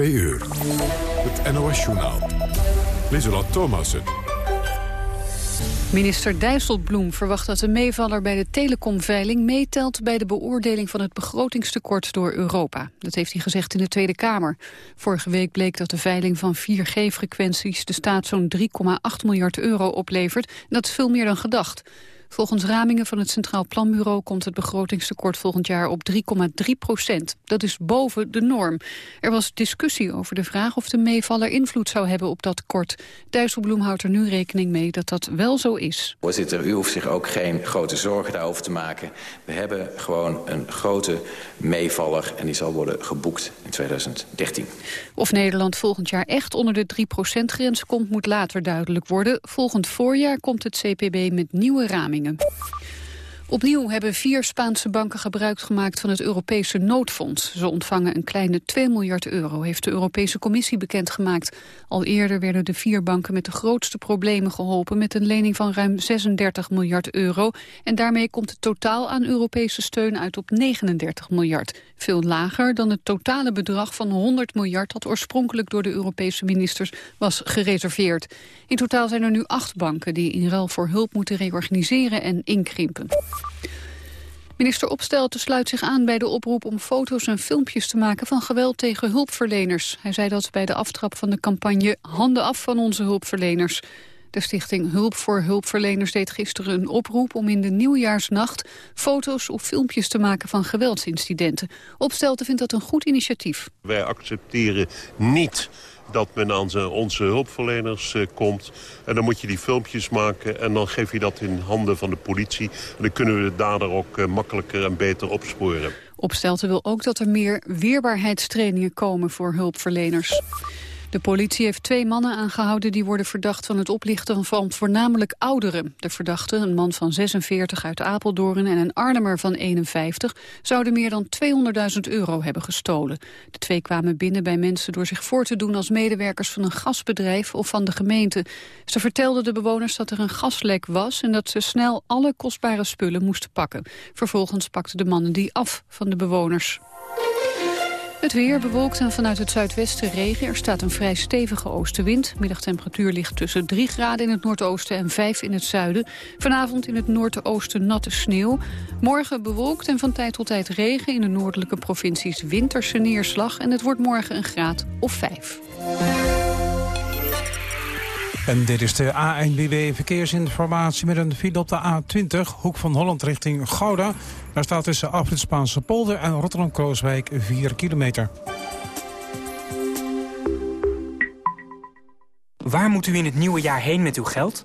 2 uur. Het NOS-journaal. Lieselot Thomassen. Minister Dijsselbloem verwacht dat de meevaller bij de telecomveiling meetelt bij de beoordeling van het begrotingstekort door Europa. Dat heeft hij gezegd in de Tweede Kamer. Vorige week bleek dat de veiling van 4G-frequenties de staat zo'n 3,8 miljard euro oplevert. Dat is veel meer dan gedacht. Volgens ramingen van het Centraal Planbureau komt het begrotingstekort volgend jaar op 3,3 procent. Dat is boven de norm. Er was discussie over de vraag of de meevaller invloed zou hebben op dat tekort. Dijsselbloem houdt er nu rekening mee dat dat wel zo is. Voorzitter, u hoeft zich ook geen grote zorgen daarover te maken. We hebben gewoon een grote meevaller en die zal worden geboekt in 2013. Of Nederland volgend jaar echt onder de 3% grens komt moet later duidelijk worden. Volgend voorjaar komt het CPB met nieuwe ramingen. Groningen. Opnieuw hebben vier Spaanse banken gebruik gemaakt van het Europese noodfonds. Ze ontvangen een kleine 2 miljard euro, heeft de Europese Commissie bekendgemaakt. Al eerder werden de vier banken met de grootste problemen geholpen... met een lening van ruim 36 miljard euro. En daarmee komt het totaal aan Europese steun uit op 39 miljard. Veel lager dan het totale bedrag van 100 miljard... dat oorspronkelijk door de Europese ministers was gereserveerd. In totaal zijn er nu acht banken die in ruil voor hulp moeten reorganiseren en inkrimpen. Minister Opstelten sluit zich aan bij de oproep om foto's en filmpjes te maken van geweld tegen hulpverleners. Hij zei dat bij de aftrap van de campagne Handen af van onze hulpverleners. De stichting Hulp voor Hulpverleners deed gisteren een oproep om in de nieuwjaarsnacht foto's of filmpjes te maken van geweldsincidenten. Opstelten vindt dat een goed initiatief. Wij accepteren niet dat men aan onze hulpverleners uh, komt. En dan moet je die filmpjes maken en dan geef je dat in handen van de politie. En dan kunnen we de dader ook uh, makkelijker en beter opsporen. Opstelten wil ook dat er meer weerbaarheidstrainingen komen voor hulpverleners. De politie heeft twee mannen aangehouden die worden verdacht van het oplichten van voornamelijk ouderen. De verdachte, een man van 46 uit Apeldoorn en een Arnhemmer van 51, zouden meer dan 200.000 euro hebben gestolen. De twee kwamen binnen bij mensen door zich voor te doen als medewerkers van een gasbedrijf of van de gemeente. Ze vertelden de bewoners dat er een gaslek was en dat ze snel alle kostbare spullen moesten pakken. Vervolgens pakten de mannen die af van de bewoners. Het weer bewolkt en vanuit het zuidwesten regen. Er staat een vrij stevige oostenwind. Middagtemperatuur ligt tussen 3 graden in het noordoosten en 5 in het zuiden. Vanavond in het noordoosten natte sneeuw. Morgen bewolkt en van tijd tot tijd regen. In de noordelijke provincies winterse neerslag. En het wordt morgen een graad of 5. En dit is de ANBW Verkeersinformatie met een file op de A20, hoek van Holland richting Gouda. Daar staat tussen Afrit Spaanse polder en Rotterdam-Krooswijk 4 kilometer. Waar moet u in het nieuwe jaar heen met uw geld?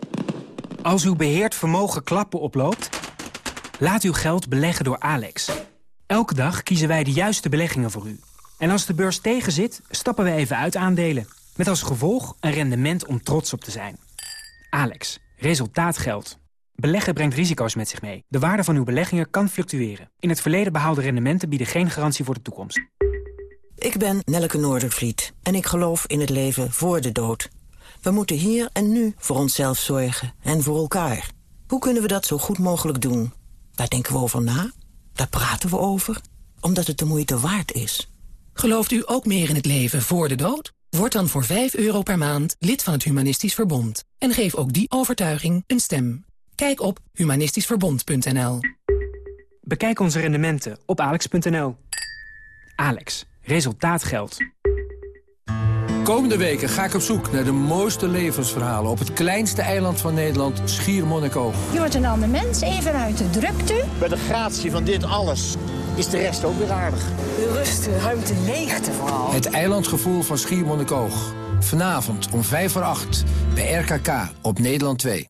Als uw beheerd vermogen klappen oploopt, laat uw geld beleggen door Alex. Elke dag kiezen wij de juiste beleggingen voor u. En als de beurs tegenzit, stappen we even uit aandelen. Met als gevolg een rendement om trots op te zijn. Alex, resultaat geldt. Beleggen brengt risico's met zich mee. De waarde van uw beleggingen kan fluctueren. In het verleden behaalde rendementen bieden geen garantie voor de toekomst. Ik ben Nelleke Noordervliet en ik geloof in het leven voor de dood. We moeten hier en nu voor onszelf zorgen en voor elkaar. Hoe kunnen we dat zo goed mogelijk doen? Daar denken we over na, daar praten we over, omdat het de moeite waard is. Gelooft u ook meer in het leven voor de dood? Word dan voor 5 euro per maand lid van het Humanistisch Verbond. En geef ook die overtuiging een stem. Kijk op humanistischverbond.nl Bekijk onze rendementen op alex.nl. Alex, resultaat geldt. Komende weken ga ik op zoek naar de mooiste levensverhalen... op het kleinste eiland van Nederland, Schiermonnikoog. Je wordt een ander mens, even uit de drukte. Bij de gratie van dit alles is de rest ook weer aardig. De rust, de ruimte, leegte vooral. Het eilandgevoel van Schiermonnikoog. Vanavond om 5 voor 8 bij RKK op Nederland 2.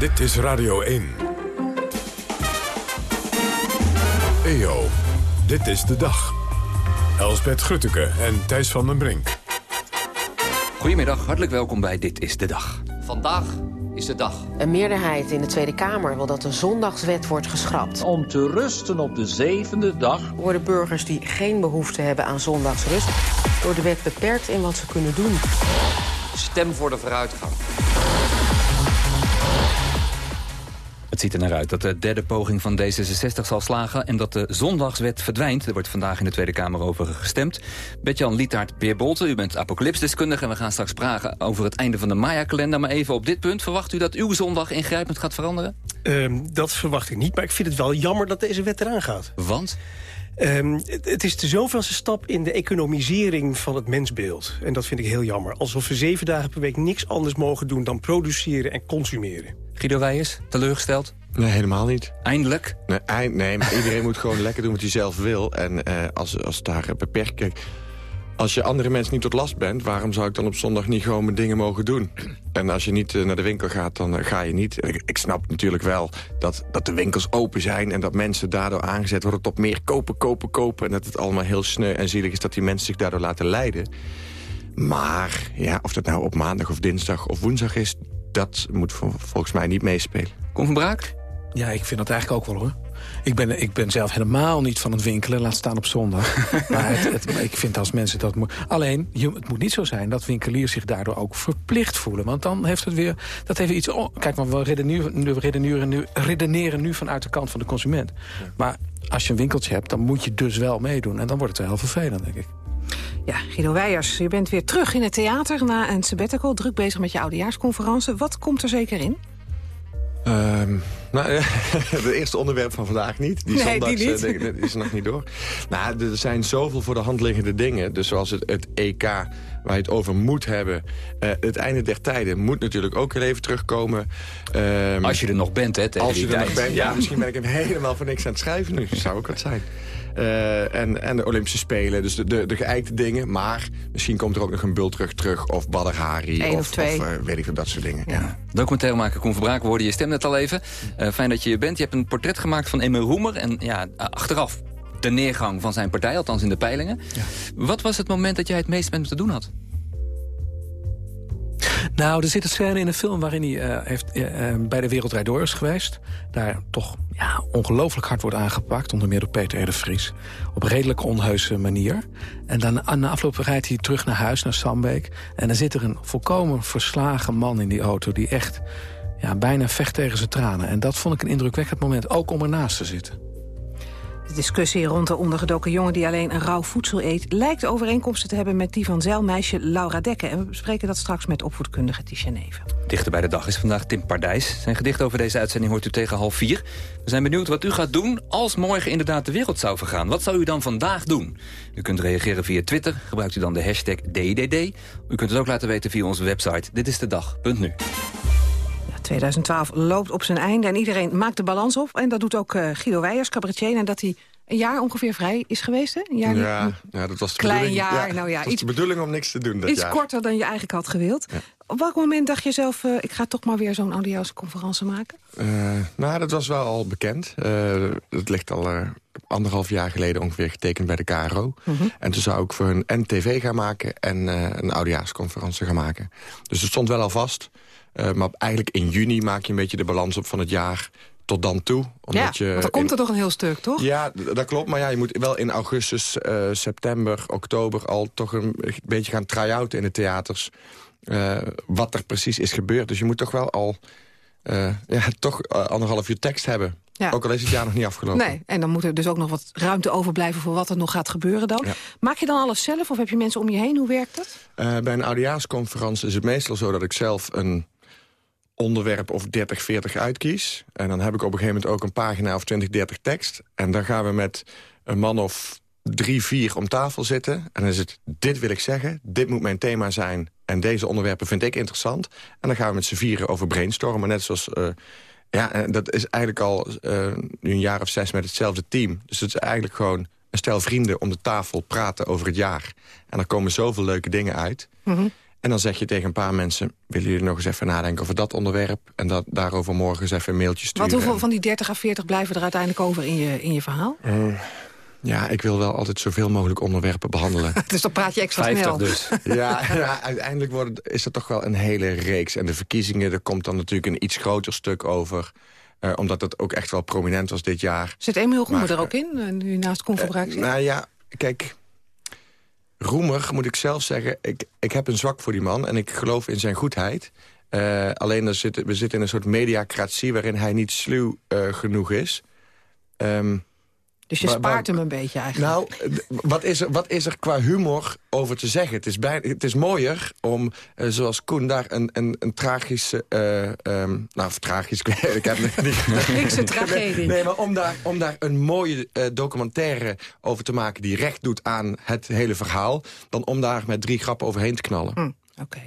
Dit is Radio 1. EO, Dit is de dag. Elsbet Grutteke en Thijs van den Brink. Goedemiddag, hartelijk welkom bij Dit is de Dag. Vandaag is de dag. Een meerderheid in de Tweede Kamer wil dat de zondagswet wordt geschrapt. Om te rusten op de zevende dag... worden burgers die geen behoefte hebben aan zondagsrust... door de wet beperkt in wat ze kunnen doen. Stem voor de vooruitgang. Het ziet er naar uit dat de derde poging van D66 zal slagen... en dat de zondagswet verdwijnt. Er wordt vandaag in de Tweede Kamer over gestemd. Bert-Jan Lietaert Peerbolte, u bent apocalypsdeskundige... en we gaan straks praten over het einde van de Maya-kalender. Maar even op dit punt, verwacht u dat uw zondag ingrijpend gaat veranderen? Um, dat verwacht ik niet, maar ik vind het wel jammer dat deze wet eraan gaat. Want? Um, het, het, is de zoveelste stap in de economisering van het mensbeeld. En dat vind ik heel jammer. Alsof we zeven dagen per week niks anders mogen doen dan produceren en consumeren. Guido Weijers, teleurgesteld? Nee, helemaal niet. Eindelijk? Nee, nee maar iedereen moet gewoon lekker doen wat hij zelf wil. En uh, als, als daar beperkt... Als je andere mensen niet tot last bent... waarom zou ik dan op zondag niet gewoon mijn dingen mogen doen? En als je niet uh, naar de winkel gaat, dan uh, ga je niet. Ik, ik, snap natuurlijk wel dat, dat de winkels open zijn... en dat mensen daardoor aangezet worden tot meer kopen, kopen, kopen... en dat het allemaal heel sneu en zielig is dat die mensen zich daardoor laten leiden. Maar ja, of dat nou op maandag of dinsdag of woensdag is... dat moet volgens mij niet meespelen. Kom van Braak? Ja, ik vind dat eigenlijk ook wel hoor. Ik ben, ik ben zelf helemaal niet van het winkelen, laat staan op zondag. maar het, het, ik vind als mensen dat moeten... Alleen, je, het moet niet zo zijn dat winkeliers zich daardoor ook verplicht voelen. Want dan heeft het weer... Dat heeft iets... Oh, kijk, maar we redeneren, we redeneren, nu, redeneren nu vanuit de kant van de consument. Ja. Maar als je een winkeltje hebt, dan moet je dus wel meedoen. En dan wordt het wel heel vervelend, denk ik. Ja, Guido Weijers, je bent weer terug in het theater na een sabbatical. Druk bezig met je oudejaarsconferentie. Wat komt er zeker in? Um, nou, het eerste onderwerp van vandaag niet. Die nee, zondags die niet. Uh, is er nog niet door. Nou, er zijn zoveel voor de hand liggende dingen. Dus zoals het, het EK, waar je het over moet hebben. Uh, het einde der tijden moet natuurlijk ook weer even terugkomen. Um, als je er nog bent, hè, Als je die er tijd. nog bent, ja, misschien ben ik hem helemaal voor niks aan het schrijven nu. Zou ook wat zijn. Uh, en, en de Olympische Spelen, dus de, de, de geëikte dingen. Maar misschien komt er ook nog een bultrug terug of Badr Hari. Eén of, of twee. Of, uh, weet ik veel, dat soort dingen. Ja. Ja. Documentairemaker Koen Verbraak, we hoorden je stem net al even. Uh, fijn dat je hier bent. Je hebt een portret gemaakt van Emil Roemer. En ja, achteraf de neergang van zijn partij, althans in de peilingen. Ja. Wat was het moment dat jij het meest met hem te doen had? Nou, er zit een scène in de film waarin hij uh, heeft, uh, bij de Wereldrijd Door is geweest. Daar toch ja, ongelooflijk hard wordt aangepakt, onder meer door Peter R. Vries. Op redelijk onheuse manier. En dan aan de afloop rijdt hij terug naar huis, naar Sambeek. En dan zit er een volkomen verslagen man in die auto... die echt ja, bijna vecht tegen zijn tranen. En dat vond ik een indrukwekkend moment, ook om ernaast te zitten. De discussie rond de ondergedoken jongen die alleen een rauw voedsel eet... lijkt overeenkomsten te hebben met die van zeilmeisje Laura Dekke. En we bespreken dat straks met opvoedkundige Tisha Neven. Dichter bij de dag is vandaag Tim Pardijs. Zijn gedicht over deze uitzending hoort u tegen half vier. We zijn benieuwd wat u gaat doen als morgen inderdaad de wereld zou vergaan. Wat zou u dan vandaag doen? U kunt reageren via Twitter. Gebruikt u dan de hashtag DDD. U kunt het ook laten weten via onze website ditistedag.nu. 2012 loopt op zijn einde en iedereen maakt de balans op. En dat doet ook uh, Guido Weijers, cabaretier. En dat hij een jaar ongeveer vrij is geweest, hè? Een jaar ja, niet, ja, dat was de klein bedoeling. jaar. Ja, nou ja, iets, de bedoeling om niks te doen dat iets jaar. korter dan je eigenlijk had gewild. Ja. Op welk moment dacht je zelf, uh, ik ga toch maar weer zo'n conferentie maken? Uh, nou, dat was wel al bekend. Het ligt al anderhalf jaar geleden ongeveer getekend bij de KRO. Mhm. Mm -hmm. En toen zou ik voor hun NTV gaan maken en een oudejaarsconferentie gaan maken. Dus het stond wel al vast. Uh, maar eigenlijk in juni maak je een beetje de balans op van het jaar tot dan toe. Omdat ja, je want dan komt er toch een heel stuk, toch? Ja, dat klopt. Maar ja, je moet wel in augustus, uh, september, oktober... al toch een beetje gaan try-outen in de theaters... Uh, wat er precies is gebeurd. Dus je moet toch wel al ja, toch anderhalf uur tekst hebben. Ja. Ook al is het jaar nog niet afgelopen. Nee, en dan moet er dus ook nog wat ruimte overblijven... voor wat er nog gaat gebeuren dan. Ja. Maak je dan alles zelf of heb je mensen om je heen? Hoe werkt dat? Bij een oudejaarsconferentie is het meestal zo dat ik zelf een onderwerp of 30, 40 uitkies. En dan heb ik op een gegeven moment ook een pagina of 20, 30 tekst. En dan gaan we met een man of drie, vier om tafel zitten. En dan is het, dit wil ik zeggen, dit moet mijn thema zijn... en deze onderwerpen vind ik interessant. En dan gaan we met z'n vieren over brainstormen, net zoals... Uh, ja, en dat is eigenlijk al uh, een jaar of zes met hetzelfde team. Dus het is eigenlijk gewoon een stel vrienden om de tafel praten over het jaar. En er komen zoveel leuke dingen uit. -hmm. En dan zeg je tegen een paar mensen... willen jullie nog eens even nadenken over dat onderwerp... en dat, daarover morgen eens even een mailtje sturen. Wat hoeveel van die 30 à 40 blijven er uiteindelijk over in je, in je verhaal? Uh, Ja, ik wil wel altijd zoveel mogelijk onderwerpen behandelen. dus dan praat je extra 50 snel. dus. ja, ja, uiteindelijk wordt is het toch wel een hele reeks. En de verkiezingen, er komt dan natuurlijk een iets groter stuk over. eh, omdat het ook echt wel prominent was dit jaar. Zit Emil Roemer er ook in, eh, nu naast zit? Nou ja, kijk... Roemer, moet ik zelf zeggen, ik, ik heb een zwak voor die man... en ik geloof in zijn goedheid. Eh, alleen er zit, we zitten in een soort mediacratie... waarin hij niet sluw eh, genoeg is. Ehm, dus je spaart hem een beetje eigenlijk. nou, wat is, er, wat is er qua humor over te zeggen? Het is, bij, het is mooier om, eh, zoals Koen, daar een, een, een tragische... eh, em, nou, of tragisch, ik heb het niet... Griekse tragedie. Nee, maar om daar, om daar een mooie eh, documentaire over te maken... die recht doet aan het hele verhaal... dan om daar met drie grappen overheen te knallen. Hm,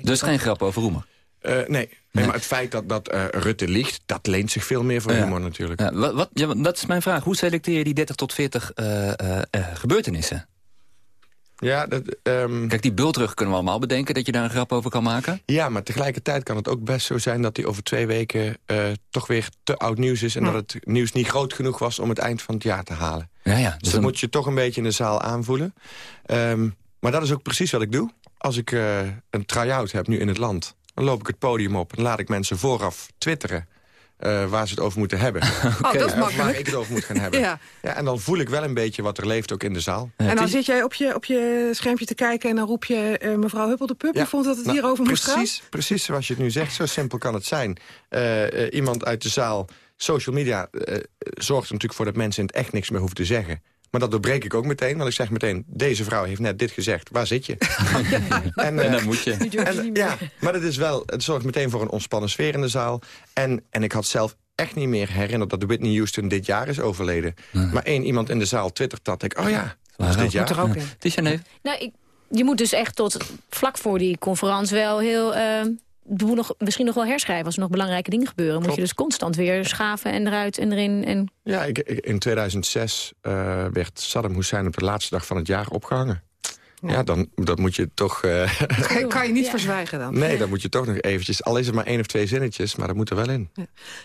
Dus geen grap over Roemer. Eh, nee. Nee, maar het feit dat, dat eh, Rutte liegt... dat leent zich veel meer voor Ja. humor natuurlijk. Ja, wat, wat, ja, want dat is mijn vraag. Hoe selecteer je die 30 tot 40 eh, eh, gebeurtenissen? Ja, dat, ehm, Kijk, die bultrug kunnen we allemaal bedenken... dat je daar een grap over kan maken. Ja, maar tegelijkertijd kan het ook best zo zijn... dat hij over twee weken toch weer te oud nieuws is... en Hm. dat het nieuws niet groot genoeg was om het eind van het jaar te halen. Ja, ja. Dus Dus dat dan- moet je toch een beetje in de zaal aanvoelen. Ehm, maar dat is ook precies wat ik doe. Als ik een try-out heb nu in het land... dan loop ik het podium op en laat ik mensen vooraf twitteren... eh, waar ze het over moeten hebben. Oh, dat is. Waar ik het over moet gaan hebben. Ja. Ja, en dan voel ik wel een beetje wat er leeft ook in de zaal. en dan zit jij op je, op je schermpje te kijken en dan roep je eh, mevrouw Huppel de Pup. Je vond dat het Nou, hierover moest gaan? precies, Precies zoals je het nu zegt, zo simpel kan het zijn. Eh, eh, iemand uit de zaal, social media, eh, zorgt er natuurlijk voor dat mensen in het echt niks meer hoeven te zeggen. Maar dat doorbreek ik ook meteen, want ik zeg meteen... deze vrouw heeft net dit gezegd, waar zit je? en, eh, En dan moet je. en, ja, maar het, is wel, het zorgt meteen voor een ontspannen sfeer in de zaal. En, en ik had zelf echt niet meer herinnerd dat Whitney Houston dit jaar is overleden. Maar één iemand in de zaal twittert dat. Ik, oh ja, dat is dit jaar. Het is neef. Nou, ik, je moet dus echt tot vlak voor die conferentie wel heel... eh, de boel nog, misschien nog wel herschrijven als er nog belangrijke dingen gebeuren. Moet je dus constant weer schaven en eruit en erin. En... Ja, ik, ik- in 2006 eh, werd Saddam Hussein op de laatste dag van het jaar opgehangen. Ja, dan dat moet je toch... eh, Kan, kan je niet verzwijgen dan? nee, dan moet je toch nog eventjes... al is het maar één of twee zinnetjes, maar dat moet er wel in.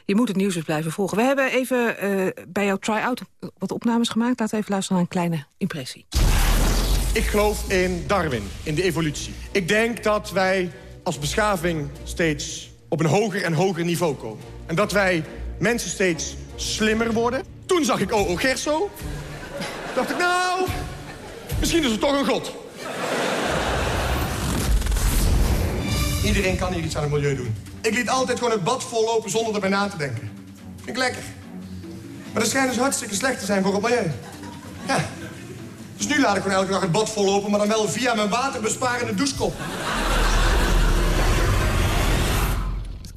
Je moet het nieuws dus blijven volgen. We hebben even eh, bij jouw try-out wat opnames gemaakt. Laten we even luisteren naar een kleine impressie. Ik geloof in Darwin, in de evolutie. Ik denk dat wij als beschaving steeds op een hoger en hoger niveau komen. En dat wij mensen steeds slimmer worden. Toen zag ik O.O. Gerso. dacht ik, nou, misschien is er toch een god. Iedereen kan hier iets aan het milieu doen. Ik liet altijd gewoon het bad vollopen zonder erbij na te denken. Vind ik lekker. Maar dat schijnt dus hartstikke slecht te zijn voor het milieu. Ja. Dus nu laat ik gewoon elke dag het bad vollopen, maar dan wel via mijn waterbesparende douchekop.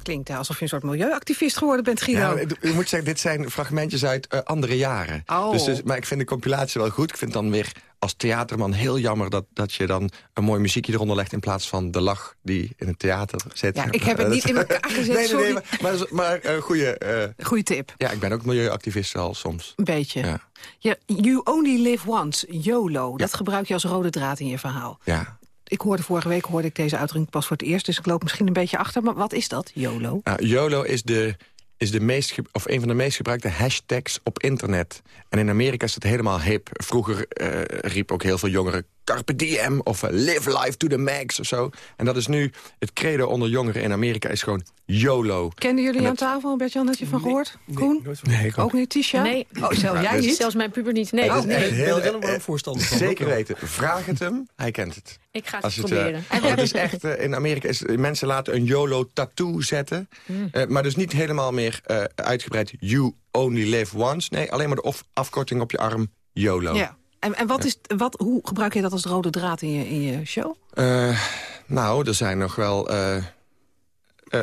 Klinkt alsof je een soort milieuactivist geworden bent, Guido. Ja, ik moet zeggen, dit zijn fragmentjes uit eh, andere jaren. Oh. Dus, dus, maar ik vind de compilatie wel goed. Ik vind dan weer als theaterman heel jammer dat, dat je dan een mooi muziekje eronder legt... in plaats van de lach die in het theater zit. Ja, ik heb het niet in elkaar gezet, nee, nee, sorry. nee, maar, maar, maar eh, goeie, eh, tip. ja, ik ben ook milieuactivist al soms. Een beetje. Ja. Ja, you only live once, YOLO. Dat gebruik je als rode draad in je verhaal. Ja. Ik hoorde vorige week hoorde ik deze uitdrukking pas voor het eerst... dus ik loop misschien een beetje achter. Maar wat is dat, YOLO? Nou, YOLO is, de, is de meest, of een van de meest gebruikte hashtags op internet. En in Amerika is het helemaal hip. Vroeger eh, riep ook heel veel jongeren Carpe diem of eh, live life to the max of zo. En dat is nu, het credo onder jongeren in Amerika is gewoon YOLO. Kennen jullie aan tafel? Bert-Jan, had je van gehoord? Koen? Nee, ik Ook niet, Tisha? Nee. Oh, zelf jij dus- niet? Zelfs mijn puber niet. Nee. Ben er wel een eh, voorstander van. Zeker Ook wel. weten. Vraag het hem, hij kent het. Ik ga het Als proberen. eh, want het is echt, eh, in Amerika is mensen laten een YOLO-tattoo zetten. Hmm. Eh, maar dus niet helemaal meer eh, uitgebreid you only live once. Nee, alleen maar de of afkorting op je arm YOLO. Ja. En, en wat is, wat, hoe gebruik je dat als rode draad in je, in je show? Eh, nou, er zijn nog wel eh, eh,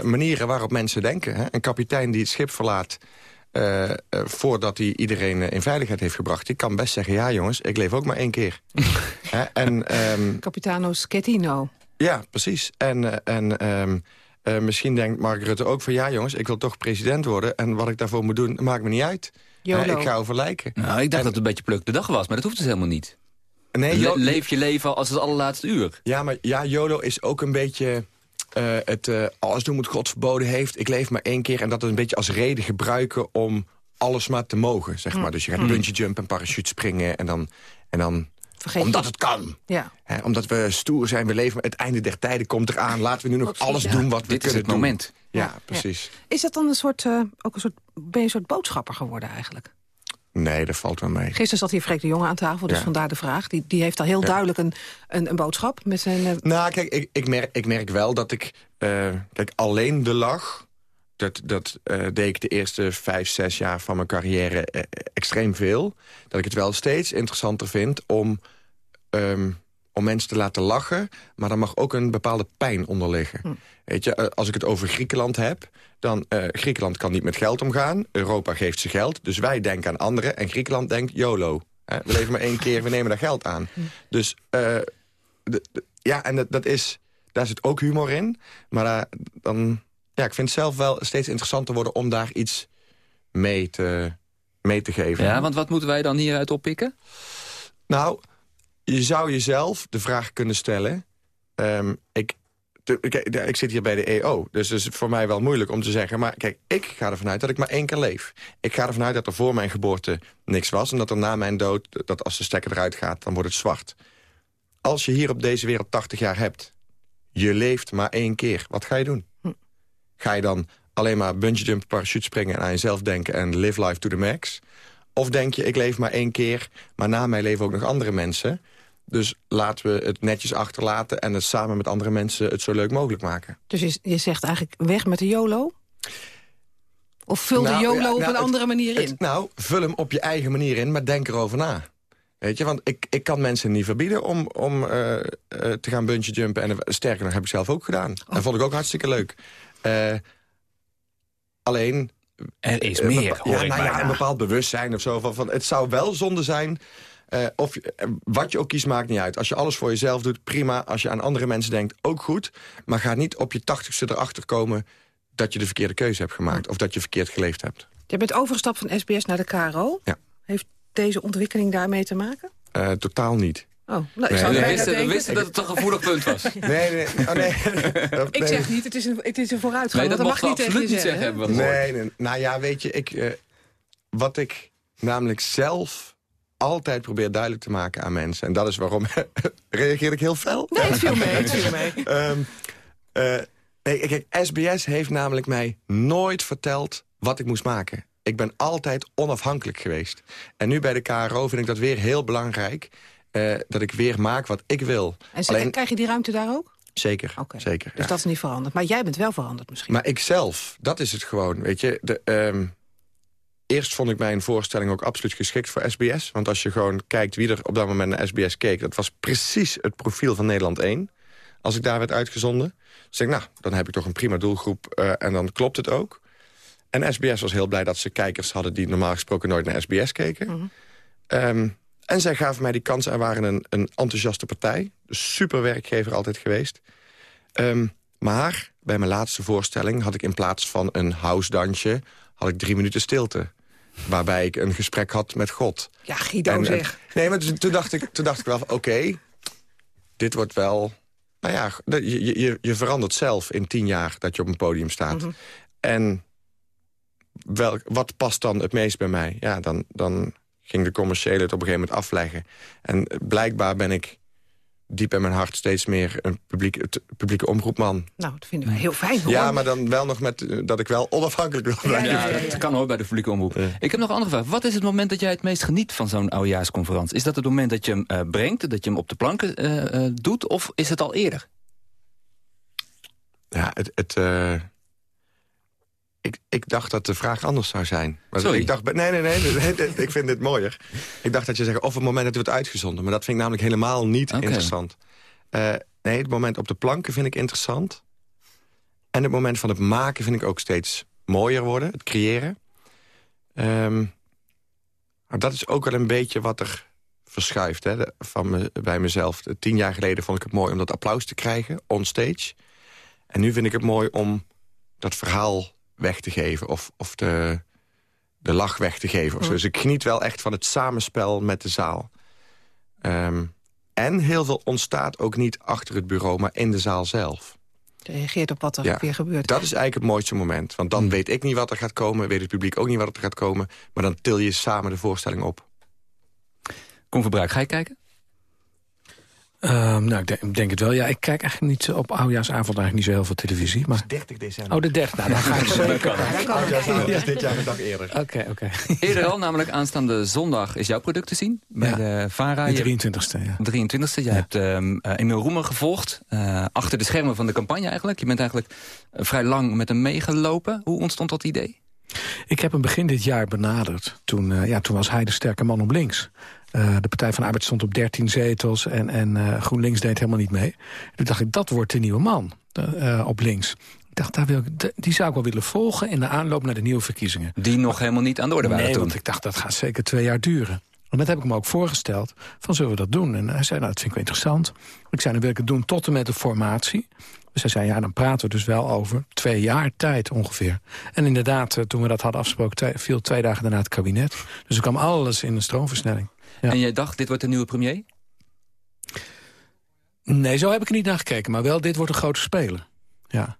manieren waarop mensen denken. Hè? Een kapitein die het schip verlaat... voordat hij iedereen in veiligheid heeft gebracht... die kan best zeggen, ja jongens, ik leef ook maar één keer. En, ehm, Capitano Schettino. ja, precies. En, en ehm, eh, misschien denkt Mark Rutte ook van... ja jongens, ik wil toch president worden... en wat ik daarvoor moet doen, maakt me niet uit. YOLO. Ik ga over lijken. Nou, ik dacht dat het een beetje pluk de dag was, maar dat hoeft dus helemaal niet. Nee, Le- leef je leven als het allerlaatste uur. Ja, maar ja, YOLO is ook een beetje... eh, het eh, alles doen moet God verboden heeft. Ik leef maar één keer. En dat is een beetje als reden gebruiken om alles maar te mogen, zeg maar. Dus je gaat bungee jump en parachute springen en dan... En dan Vergeet omdat het kan. Ja. Hè, omdat we stoer zijn, we leven, het einde der tijden komt eraan. Laten we nu nog alles doen wat we Dit is kunnen het doen. moment. Ja, precies. Is dat dan een soort, eh, ook een soort, ben je een soort boodschapper geworden eigenlijk? Nee, dat valt wel mee. Gisteren zat hier Freek de Jonge aan tafel, dus Ja. vandaar de vraag. Die, die heeft al heel Ja. duidelijk een, een, een boodschap met zijn... eh, Nou, kijk, ik, ik, merk, ik merk wel dat ik... eh, kijk, alleen de lach... Dat, dat eh, deed ik de eerste vijf, zes jaar van mijn carrière eh, extreem veel. Dat ik het wel steeds interessanter vind om, ehm, om mensen te laten lachen... maar daar mag ook een bepaalde pijn onder liggen. Weet je, eh, als ik het over Griekenland heb... dan Griekenland kan niet met geld omgaan. Europa geeft ze geld, dus wij denken aan anderen... en Griekenland denkt YOLO. Hè? We leven maar één keer, we nemen daar geld aan. Dus de, de, ja, en dat, dat is, daar zit ook humor in. Maar dan, ja, ik vind het zelf wel steeds interessanter worden... om daar iets mee te, mee te geven. Ja, want wat moeten wij dan hieruit oppikken? Nou, je zou jezelf de vraag kunnen stellen... Um, ik, te, ik, ik, zit hier bij de EO, dus het is voor mij wel moeilijk om te zeggen... maar kijk, ik ga ervan uit dat ik maar één keer leef. Ik ga ervan uit dat er voor mijn geboorte niks was... en dat er na mijn dood, dat als de stekker eruit gaat, dan wordt het zwart. Als je hier op deze wereld 80 jaar hebt... je leeft maar één keer, wat ga je doen? Ga je dan alleen maar bungee jump, parachute springen... en aan jezelf denken en live life to the max? Of denk je, ik leef maar één keer, maar na mij leven ook nog andere mensen... Dus laten we het netjes achterlaten en het samen met andere mensen het zo leuk mogelijk maken. Dus je, zegt eigenlijk weg met de YOLO? Of vul nou, de YOLO ja, nou, op een het, andere manier in? Het, nou, vul hem op je eigen manier in, maar denk erover na. Weet je, want ik, ik kan mensen niet verbieden om, om uh, uh, te gaan bungee jumpen. En sterker nog, heb ik zelf ook gedaan. Oh. En vond ik ook hartstikke leuk. Uh, alleen... Er is meer, ja, nou ja, een bepaald bewustzijn of zo. Van, van, het zou wel zonde zijn uh, of je, uh, wat je ook kiest, maakt niet uit. Als je alles voor jezelf doet, prima. Als je aan andere mensen denkt, ook goed. Maar ga niet op je tachtigste erachter komen... dat je de verkeerde keuze hebt gemaakt. Of dat je verkeerd geleefd hebt. Je bent overgestapt van SBS naar de KRO. Ja. Heeft deze ontwikkeling daarmee te maken? Uh, totaal niet. Oh, nou, nee, ik zou we, wisten, we wisten dat het een gevoelig punt was. nee, nee, oh, nee. ik zeg niet, het is een, het is een vooruitgang. Nee, dat, dat mag niet absoluut niet zeggen. zeggen nee, nee, nou ja, weet je, ik, uh, wat ik namelijk zelf altijd probeer duidelijk te maken aan mensen. En dat is waarom reageer ik heel fel. Nee, het viel mee. Het viel mee. um, uh, nee, kijk, SBS heeft namelijk mij nooit verteld wat ik moest maken. Ik ben altijd onafhankelijk geweest. En nu bij de KRO vind ik dat weer heel belangrijk... Uh, dat ik weer maak wat ik wil. En Alleen... krijg je die ruimte daar ook? Zeker, okay. zeker. Dus ja. dat is niet veranderd. Maar jij bent wel veranderd misschien. Maar ik zelf, dat is het gewoon. Weet je, de, um, eerst vond ik mijn voorstelling ook absoluut geschikt voor SBS. Want als je gewoon kijkt wie er op dat moment naar SBS keek... dat was precies het profiel van Nederland 1. Als ik daar werd uitgezonden. Dus ik nou, dan heb ik toch een prima doelgroep uh, en dan klopt het ook. En SBS was heel blij dat ze kijkers hadden... die normaal gesproken nooit naar SBS keken. Mm -hmm. um, en zij gaven mij die kans en waren een, een enthousiaste partij. Dus super werkgever altijd geweest. Um, maar bij mijn laatste voorstelling had ik in plaats van een housedansje... had ik drie minuten stilte. Waarbij ik een gesprek had met God. Ja, Guido en, zeg. Nee, maar toen dacht ik, toen dacht ik wel, oké, okay, dit wordt wel... Nou ja, je, je, je verandert zelf in tien jaar dat je op een podium staat. Mm -hmm. En wel, wat past dan het meest bij mij? Ja, dan, dan ging de commerciële het op een gegeven moment afleggen. En blijkbaar ben ik diep in mijn hart steeds meer een publiek, publieke omroepman. Nou, dat vinden we heel fijn, hoor. Ja, maar dan wel nog met dat ik wel onafhankelijk wil blijven. Ja, ja, ja, dat kan hoor, bij de publieke omroep. Ik heb nog een andere vraag. Wat is het moment dat jij het meest geniet van zo'n oudejaarsconferentie? Is dat het moment dat je hem uh, brengt, dat je hem op de planken uh, uh, doet... of is het al eerder? Ja, het... het ik, ik dacht dat de vraag anders zou zijn. Maar Sorry. Ik dacht, nee, nee, nee, nee, nee ik vind dit mooier. Ik dacht dat je zegt, of het moment dat het wordt uitgezonden. Maar dat vind ik namelijk helemaal niet okay. interessant. Uh, nee, het moment op de planken vind ik interessant. En het moment van het maken vind ik ook steeds mooier worden. Het creëren. Um, maar dat is ook wel een beetje wat er verschuift hè, de, van me, bij mezelf. Tien jaar geleden vond ik het mooi om dat applaus te krijgen, onstage. En nu vind ik het mooi om dat verhaal weg te geven. Of, of de, de lach weg te geven. Of zo. Dus ik geniet wel echt van het samenspel met de zaal. Um, en heel veel ontstaat ook niet achter het bureau, maar in de zaal zelf. Je reageert op wat er Ja, weer gebeurt. Dat is eigenlijk het mooiste moment. Want dan weet ik niet wat er gaat komen, weet het publiek ook niet wat er gaat komen. Maar dan til je samen de voorstelling op. Kom verbruik, ga je kijken? Ehm, nou, ik denk, het wel. Ja, ik kijk eigenlijk niet zo op oudjaarsavond eigenlijk niet zo heel veel televisie. Maar... 30 december. Oh, de 30. Nou, dan ga ik zeker. Oudjaarsavond is dit jaar een dag eerder. Oké, oké. Eerder al, namelijk aanstaande zondag, is jouw product te zien. Bij Ja, de VARA. de Je- 23e, ja. 23e. Jij hebt ehm eh, Emil Roemer gevolgd. eh, achter de schermen van de campagne eigenlijk. Je bent eigenlijk eh, vrij lang met hem meegelopen. Hoe ontstond dat idee? Ik heb hem begin dit jaar benaderd. Toen, eh, ja, toen was hij de sterke man op links. Eh, de Partij van de Arbeid stond op 13 zetels en, en eh, GroenLinks deed helemaal niet mee. Toen dacht ik, dat wordt de nieuwe man eh, op links. Ik dacht, daar wil ik, die zou ik wel willen volgen in de aanloop naar de nieuwe verkiezingen. Die nog helemaal niet aan de orde waren nee, toen. want ik dacht, dat gaat zeker twee jaar duren. En dat heb ik hem ook voorgesteld, van zullen we dat doen? En hij zei, nou, dat vind ik wel interessant. Ik zei, dan wil ik het doen tot en met de formatie. Dus hij zei, ja, dan praten we dus wel over twee jaar tijd ongeveer. En inderdaad, toen we dat hadden afgesproken, viel twee dagen daarna het kabinet. Dus er kwam alles in een stroomversnelling. Ja. En jij dacht, dit wordt de nieuwe premier? Nee, zo heb ik er niet naar gekeken. Maar wel, dit wordt een grote speler. Ja.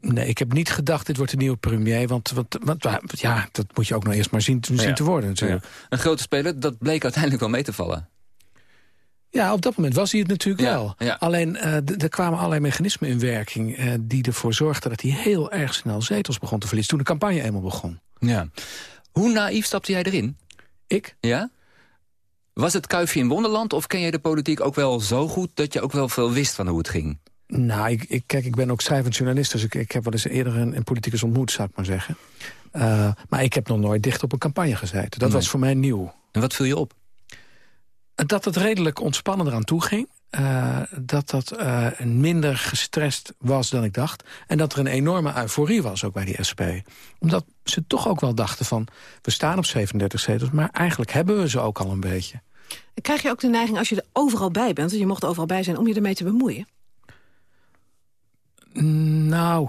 Nee, ik heb niet gedacht, dit wordt de nieuwe premier. Want, want, want ja, dat moet je ook nog eerst maar zien, zien Ja. te worden natuurlijk. Ja. Een grote speler, dat bleek uiteindelijk wel mee te vallen. Ja, op dat moment was hij het natuurlijk Ja, wel. ja. Alleen, eh, er kwamen allerlei mechanismen in werking... eh, die ervoor zorgden dat hij heel erg snel zetels begon te verliezen... toen de campagne eenmaal begon. Ja. Hoe naïef stapte jij erin? Ik? Ja? Was het kuifje in Wonderland of ken jij de politiek ook wel zo goed... dat je ook wel veel wist van hoe het ging? Nou, ik, ik, kijk, ik ben ook schrijvend journalist... dus ik, ik heb wel eens eerder een, een politicus ontmoet, zou ik maar zeggen. Eh, maar ik heb nog nooit dicht op een campagne gezeten. Dat Nee. was voor mij nieuw. En wat viel je op? Dat het redelijk ontspannen eraan toe ging. Eh, dat dat eh, minder gestrest was dan ik dacht. En dat er een enorme euforie was ook bij die SP. Omdat ze toch ook wel dachten van... we staan op 37 zetels, maar eigenlijk hebben we ze ook al een beetje. Krijg je ook de neiging, als je er overal bij bent... want je mocht er overal bij zijn, om je ermee te bemoeien? Nou,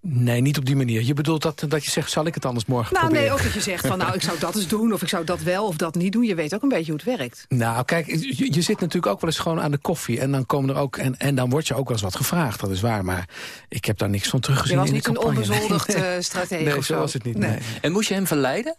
nee, niet op die manier. Je bedoelt dat, dat je zegt, zal ik het anders morgen Nou, proberen? nee, ook dat je zegt van, nou, ik zou dat eens doen... of ik zou dat wel of dat niet doen. Je weet ook een beetje hoe het werkt. Nou, kijk, je, je zit natuurlijk ook wel eens gewoon aan de koffie. En dan komen er ook. En, en dan wordt je ook wel eens wat gevraagd, dat is waar. Maar ik heb daar niks van teruggezien. Je was in niet een campagne. onbezoldigd Nee, nee. stratege Nee, of zo was het niet. Nee. Nee. En moest je hem verleiden?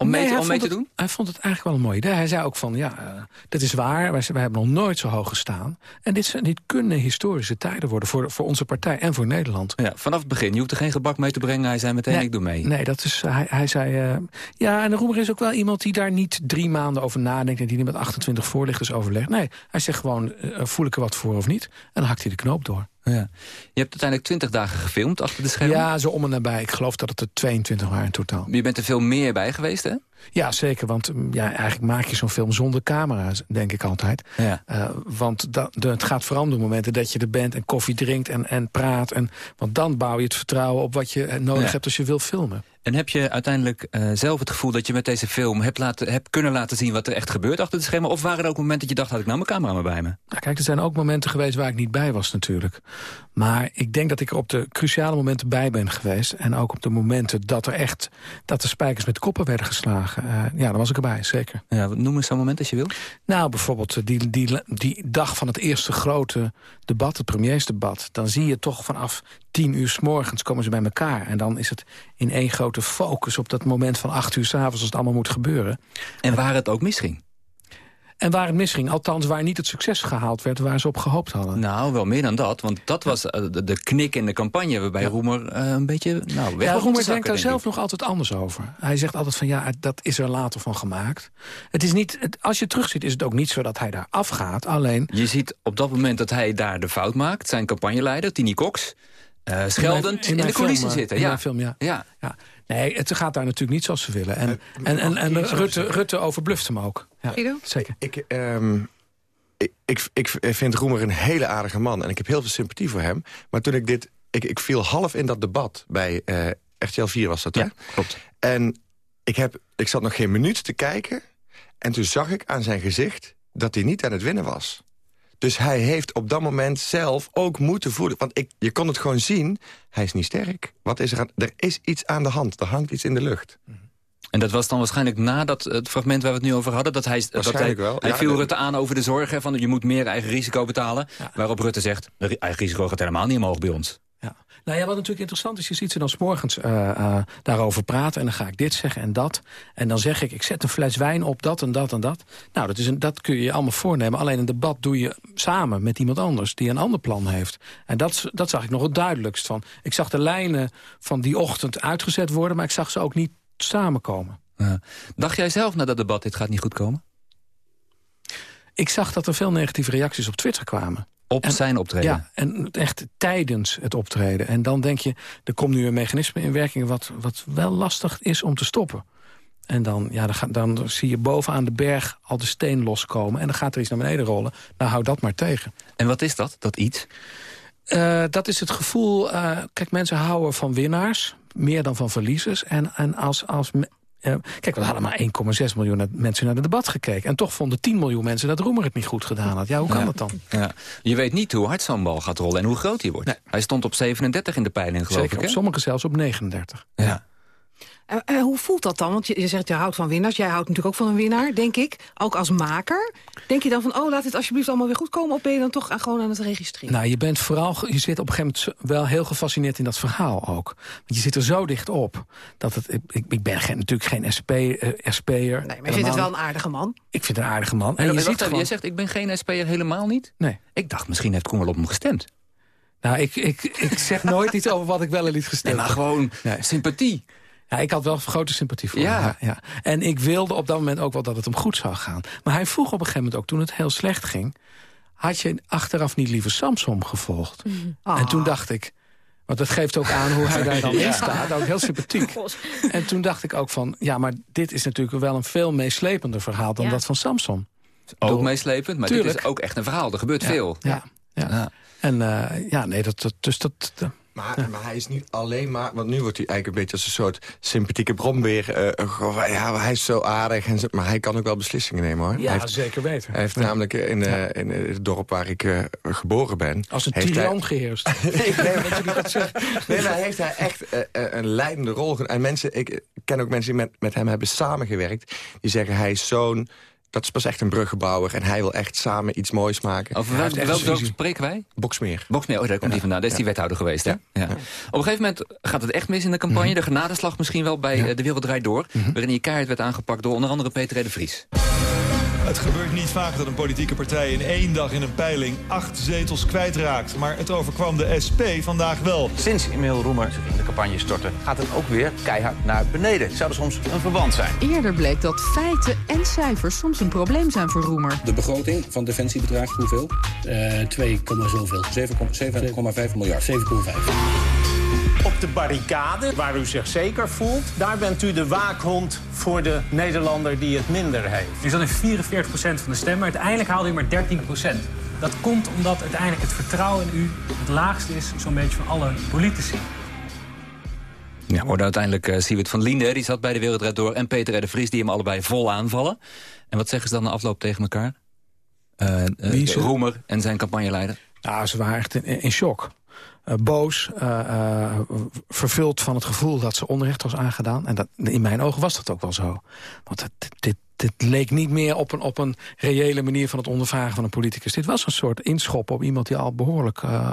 Om mee, Nee, om mee te het- doen? Hij vond het eigenlijk wel een mooi idee. Hij zei ook van, ja, eh, dat is waar. Wij, wij hebben nog nooit zo hoog gestaan. En dit, kunnen historische tijden worden voor, voor onze partij en voor Nederland. Ja, vanaf het begin. Je hoeft er geen gebak mee te brengen. Hij zei meteen, Nee, ik doe mee. Nee, dat is, hij, hij zei... eh, ja, en de Roemer is ook wel iemand die daar niet drie maanden over nadenkt... en die niet met 28 voorlichters overlegt. Nee, hij zegt gewoon, eh, voel ik er wat voor of niet? En dan hakt hij de knoop door. Ja. Je hebt uiteindelijk 20 dagen gefilmd achter de schermen. Ja, zo om en nabij. Ik geloof dat het er 22 waren in totaal. Je bent er veel meer bij geweest, hè? Ja, zeker. Want mm, ja, eigenlijk maak je zo'n film zonder camera's, denk ik altijd. Ja. Eh, want dat, de, het gaat vooral om de momenten dat je er bent en koffie drinkt en, en praat. En, want dan bouw je het vertrouwen op wat je eh, nodig Ja. hebt als je wil filmen. En heb je uiteindelijk eh, zelf het gevoel dat je met deze film hebt, laten, hebt kunnen laten zien wat er echt gebeurt achter de schermen? Of waren er ook momenten dat je dacht, had ik nou mijn camera maar bij me? Nou, kijk, er zijn ook momenten geweest waar ik niet bij was natuurlijk. Maar ik denk dat ik er op de cruciale momenten bij ben geweest. En ook op de momenten dat er echt dat de spijkers met koppen werden geslagen. Eh, ja, dan was ik erbij, zeker. Ja, noem eens zo'n moment als je wil. Nou, bijvoorbeeld eh, die, die, die dag van het eerste grote debat, het premiersdebat... dan zie je toch vanaf tien uur s morgens komen ze bij elkaar. En dan is het in één grote focus op dat moment van acht uur s'avonds... als het allemaal moet gebeuren. En waar het ook misging? En waar het misging, althans waar niet het succes gehaald werd... waar ze op gehoopt hadden. Nou, wel meer dan dat. Want dat was eh, de, knik in de campagne waarbij Roemer eh, een beetje nou, weg Ja, Roemer zakken, denkt daar denk zelf nog altijd anders over. Hij zegt altijd van ja, dat is er later van gemaakt. Het is niet, het, als je terugziet is het ook niet zo dat hij daar afgaat. Alleen... Je ziet op dat moment dat hij daar de fout maakt. Zijn campagneleider, Tini Cox, eh, scheldend in, mijn de coulissen film, zitten. in ja. film, ja. Ja. ja. Nee, het gaat daar natuurlijk niet zoals ze willen. En, en, en, en Rutte? Rutte overbluft hem ook. Ja, Guido? Zeker. Ik, ehm, ik, ik, ik vind Roemer een hele aardige man. En ik heb heel veel sympathie voor hem. Maar toen ik dit... Ik, ik viel half in dat debat bij eh RTL 4 was dat, hè? Ja, klopt. En ik, heb, ik zat nog geen minuut te kijken. En toen zag ik aan zijn gezicht dat hij niet aan het winnen was. Dus hij heeft op dat moment zelf ook moeten voelen. Want ik, je kon het gewoon zien, hij is niet sterk. Wat is er aan, er is iets aan de hand, er hangt iets in de lucht. En dat was dan waarschijnlijk na dat, het fragment waar we het nu over hadden... dat hij, dat hij, wel. hij Ja, viel Rutte aan over de zorg... Hè, van je moet meer eigen risico betalen. Waarop Rutte zegt, "De ri- eigen risico gaat helemaal niet omhoog bij ons. Nou ja, wat natuurlijk interessant is, je ziet ze dan morgens eh, eh, daarover praten... en dan ga ik dit zeggen en dat. En dan zeg ik, ik zet een fles wijn op dat en dat en dat. Nou, dat, is een, dat kun je je allemaal voornemen. Alleen een debat doe je samen met iemand anders die een ander plan heeft. En dat, dat zag ik nog het duidelijkst van. Ik zag de lijnen van die ochtend uitgezet worden... maar ik zag ze ook niet samenkomen. Ja. Dacht jij zelf na dat debat, dit gaat niet goed komen? Ik zag dat er veel negatieve reacties op Twitter kwamen. Op zijn optreden? Ja, en echt tijdens het optreden. En dan denk je, er komt nu een mechanisme in werking... wat, wat wel lastig is om te stoppen. En dan, ja, dan, ga- dan zie je bovenaan de berg al de steen loskomen... en dan gaat er iets naar beneden rollen. Nou, hou dat maar tegen. En wat is dat, dat iets? Eh, dat is het gevoel... eh, kijk, mensen houden van winnaars, meer dan van verliezers. En, en als... als eh, kijk, we hadden maar 1,6 miljoen mensen naar het debat gekeken. En toch vonden 10 miljoen mensen dat Roemer het niet goed gedaan had. Ja, hoe kan Ja. dat dan? Ja. Je weet niet hoe hard zo'n bal gaat rollen en hoe groot hij wordt. Hij stond op 37 in de peiling, geloof Zeker, ik. op sommigen zelfs op 39. Ja. Eh, eh, hoe voelt dat dan? Want je, je zegt, je houdt van winnaars. Jij houdt natuurlijk ook van een winnaar, denk ik. Ook als maker. Denk je dan van, oh, laat dit alsjeblieft allemaal weer goed komen... of ben je dan toch aan- gewoon aan het registreren? Nou, je bent vooral, je zit op een gegeven moment wel heel gefascineerd in dat verhaal ook. Want je zit er zo dicht op. Dat het, ik- ik, ben geen, natuurlijk geen SP, eh, SP'er. Nee, maar je vindt het wel een aardige man. Ik vind het een aardige man. En, je ziet gewoon... Jij zegt, ik ben geen SP'er helemaal niet? Nee. Ik dacht, misschien heeft Koen wel op hem gestemd. Nou, ik, ik, ik zeg nooit iets over wat ik wel en niet gestemd Nee, maar heb. gewoon Nee. sympathie. Ja, ik had wel grote sympathie voor Ja. hem. Ja, ja. En ik wilde op dat moment ook wel dat het hem goed zou gaan. Maar hij vroeg op een gegeven moment ook, toen het heel slecht ging... had je achteraf niet liever Samsom gevolgd? En toen dacht ik... Want dat geeft ook aan hoe hij daar dan in staat. Ook heel sympathiek. En toen dacht ik ook van... ja, maar dit is natuurlijk wel een veel meeslepender verhaal... dan Ja. dat van Samson. Ook meeslepend, maar dit is ook echt een verhaal. Er gebeurt Ja, veel. Ja, ja. Ja. En eh, ja, nee, dat, dat, dus dat... Maar, maar hij is niet alleen maar... Want nu wordt hij eigenlijk een beetje als een soort sympathieke brombeer. eh, gewoon, ja, hij is zo aardig. En zo, maar hij kan ook wel beslissingen nemen, hoor. ja, heeft, zeker weten. hij heeft namelijk in, eh, in het dorp waar ik eh, geboren ben... Als een heeft hij- tiran geheerst. nee, zegt. Nee, maar heeft hij echt eh, eh, een leidende rol. En mensen, ik ken ook mensen die met, met hem hebben samengewerkt. Die zeggen hij is zo'n... Dat is pas echt een bruggenbouwer. En hij wil echt samen iets moois maken. Over welk, dorp spreken wij? Boksmeer. Boksmeer, oh, daar komt hij vandaan. Daar is die wethouder geweest, hè? Op een gegeven moment gaat het echt mis in de campagne. De genadeslag misschien wel bij eh, De Wereld Draait Door. Waarin hij keihard werd aangepakt door onder andere Peter R. de Vries. Het gebeurt niet vaak dat een politieke partij in één dag in een peiling acht zetels kwijtraakt. Maar het overkwam de SP vandaag wel. Sinds Emiel Roemer zich in de campagne stortte, gaat het ook weer keihard naar beneden. Zou er soms een verband zijn? Eerder bleek dat feiten en cijfers soms een probleem zijn voor Roemer. De begroting van Defensie bedraagt hoeveel? 2, zoveel. 7,5 miljard. 7,5. Op de barricade, waar u zich zeker voelt, daar bent u de waakhond voor de Nederlander die het minder heeft. U zat in 44% van de stemmen. Uiteindelijk haalde u maar 13%. Dat komt omdat uiteindelijk het vertrouwen in u het laagste is... zo'n beetje van alle politici. Ja, hoorde uiteindelijk uh, Siewert van Liende, die zat bij De Wereld Draait Door... en Peter R. de Vries, die hem allebei vol aanvallen. En wat zeggen ze dan na afloop tegen elkaar? Uh, Wie is het? Roemer en zijn campagneleider. Nou, ze waren echt in, in shock. Uh, boos, uh, vervuld van het gevoel dat ze onrecht was aangedaan. En dat, in mijn ogen was dat ook wel zo. Want dit, dit leek niet meer op een, op een reële manier van het ondervragen van een politicus. Dit was een soort inschoppen op iemand die al behoorlijk uh,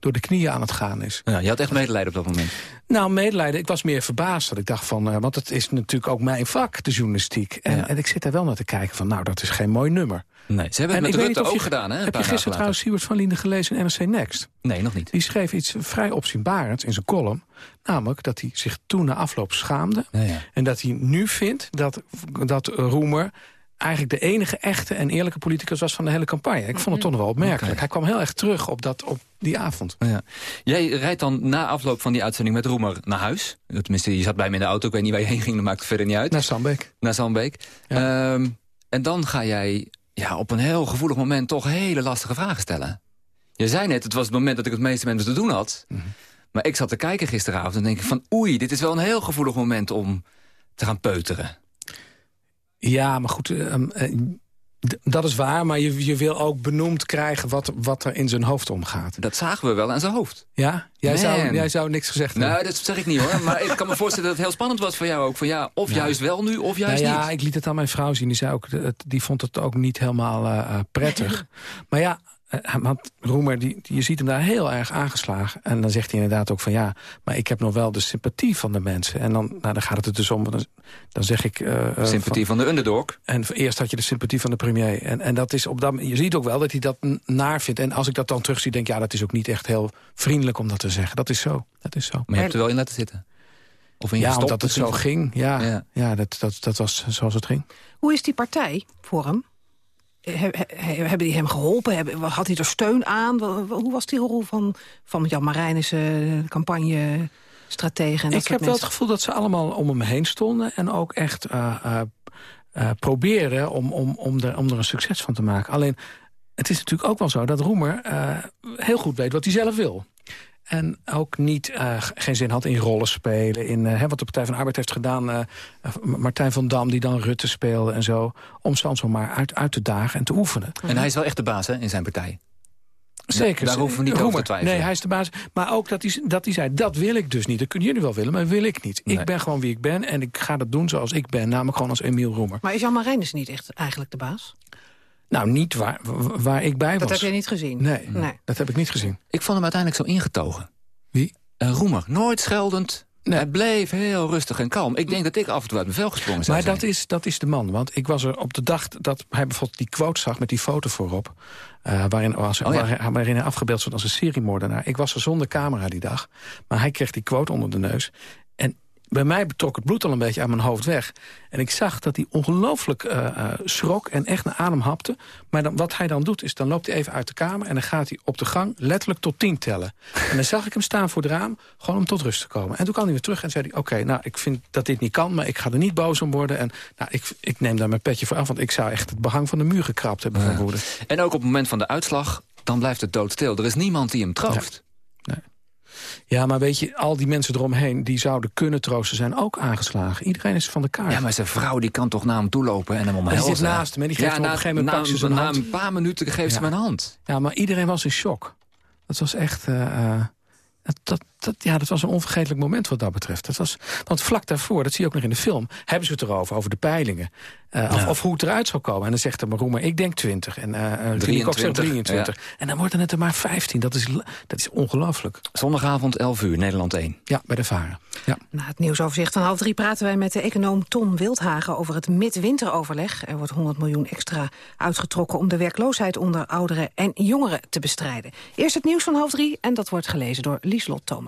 door de knieën aan het gaan is. Ja, je had echt medelijden op dat moment? Nou, medelijden. Ik was meer verbaasd. Dat ik dacht van, uh, want het is natuurlijk ook mijn vak, de journalistiek. En, ja. en ik zit daar wel naar te kijken van, nou, dat is geen mooi nummer. Nee, ze hebben het met Rutte ook je, gedaan, hè? Heb je gisteren trouwens Siewert van Linden gelezen in NRC Next? Nee, nog niet. Die schreef iets vrij opzienbarends in zijn column. Namelijk dat hij zich toen na afloop schaamde. Ja, ja. En dat hij nu vindt dat, dat Roemer eigenlijk de enige echte en eerlijke politicus was van de hele campagne. Ik vond het toch nog wel opmerkelijk. Okay. Hij kwam heel erg terug op, dat, op die avond. Ja. Jij rijdt dan na afloop van die uitzending met Roemer naar huis. Tenminste, je zat bij me in de auto. Ik weet niet waar je heen ging, dat maakt het verder niet uit. Naar Zandbeek. Naar Zandbeek. Ja. Um, en dan ga jij ja, op een heel gevoelig moment toch hele lastige vragen stellen. Je zei net, het was het moment dat ik het meeste mensen te doen had. Mm -hmm. Maar ik zat te kijken gisteravond en denk ik van... oei, dit is wel een heel gevoelig moment om te gaan peuteren. Ja, maar goed, uh, D- dat is waar, maar je, je wil ook benoemd krijgen wat, wat er in zijn hoofd omgaat. Dat zagen we wel aan zijn hoofd. Ja? Jij, Man. zou, jij zou niks gezegd hebben. Nou, dat zeg ik niet hoor. Maar ik kan me voorstellen dat het heel spannend was voor jou ook. Van ja, of Ja. juist wel nu, of juist nou ja, niet. ik liet het aan mijn vrouw zien. Die, zei ook, die vond het ook niet helemaal eh, eh, prettig. maar ja, want Roemer, die, die- je ziet hem daar heel erg aangeslagen. En dan zegt hij inderdaad ook van ja, maar ik heb nog wel de sympathie van de mensen. En dan, nou, dan gaat het er dus om, dan, dan zeg ik... eh, eh, Sympathie van de underdog. En eerst had je de sympathie van de premier. En, en dat is op dat, je ziet ook wel dat hij dat naar vindt. En als ik dat dan terugzie, denk ik... ja, dat is ook niet echt heel vriendelijk om dat te zeggen. Dat is zo. Dat is zo. Maar je hebt er wel in laten zitten. Of in je ja, gestopt omdat het zo ging. Ja, Ja. ja. dat, dat, dat was zoals het ging. Hoe is die partij voor hem? He- he- he- hebben die hem geholpen? Hebben, had hij er steun aan? Hoe was die rol van, van Jan Marijnissen, campagne-stratege? en dat Ik heb wel het gevoel dat ze allemaal om hem heen stonden... en ook echt eh eh, eh, proberen om, om, om, er, om er een succes van te maken. Alleen, het is natuurlijk ook wel zo dat Roemer eh, heel goed weet wat hij zelf wil. En ook niet, eh, geen zin had in rollen spelen. In eh, hè, wat de Partij van de Arbeid heeft gedaan. eh, Martijn van Dam die dan Rutte speelde en zo. Om Sans maar uit, uit te dagen en te oefenen. En hij is wel echt de baas hè, in zijn partij. Zeker. Daar hoeven we niet Roemer. over te twijfelen. Nee, hij is de baas. Maar ook dat hij, dat hij zei, dat wil ik dus niet. Dat kunnen jullie wel willen, maar wil ik niet. Ik ben gewoon wie ik ben en ik ga dat doen zoals ik ben. Namelijk gewoon als Emiel Roemer. Maar is Jan Marijnissen niet echt eigenlijk de baas? Nou, niet waar, waar ik bij Dat was. heb je niet gezien? Nee, Nee. dat heb ik niet gezien. Ik vond hem uiteindelijk zo ingetogen. Wie? Uh, Roemer. Nooit scheldend. Hij bleef heel rustig en kalm. Ik denk dat ik af en toe uit mijn vel gesprongen zou Maar zijn. dat is, dat is de man. Want ik was er op de dag dat hij bijvoorbeeld die quote zag... met die foto voorop, eh, waarin, was, Oh ja. waar- waarin hij afgebeeld stond als een seriemoordenaar. Ik was er zonder camera die dag. Maar hij kreeg die quote onder de neus. Bij mij betrok het bloed al een beetje aan mijn hoofd weg. En ik zag dat hij ongelooflijk eh, eh, schrok en echt naar adem hapte. Maar dan, wat hij dan doet, is dan loopt hij even uit de kamer... en dan gaat hij op de gang letterlijk tot tien tellen. En dan zag ik hem staan voor het raam, gewoon om tot rust te komen. En toen kwam hij weer terug en zei hij... oké, nou, ik vind dat dit niet kan, maar ik ga er niet boos om worden. En nou, ik, ik neem daar mijn petje voor af, want ik zou echt het behang van de muur gekrapt hebben van woede. En ook op het moment van de uitslag, dan blijft het doodstil. Er is niemand die hem troost. Ja, maar weet je, al die mensen eromheen... die zouden kunnen troosten, zijn ook aangeslagen. Iedereen is van de kaart. Ja, maar zijn vrouw die kan toch naar hem toe lopen en hem die omhelzen. zit naast hem en die geeft ja, hem op na, een gegeven moment na, pak ze zijn na hand. een paar minuten geeft ze Ja. een hand. Ja, maar iedereen was in shock. Dat was echt... eh, eh, dat, dat, dat, ja, dat was een onvergetelijk moment wat dat betreft. Dat was, want vlak daarvoor, dat zie je ook nog in de film... hebben ze het erover, over de peilingen. Eh, of, of hoe het eruit zou komen. En dan zegt de Roemer, ik denk 20. En eh uh, 23, 23. ja. En dan worden het er maar 15. Dat is, dat is ongelooflijk. Zondagavond 11 uur, Nederland 1. Ja, bij de Varen. Ja. Na het nieuwsoverzicht van half drie praten wij met de econoom Tom Wildhagen over het midwinteroverleg. Er wordt 100 miljoen extra uitgetrokken om de werkloosheid onder ouderen en jongeren te bestrijden. Eerst het nieuws van half drie en dat wordt gelezen door Lieslot Thomas.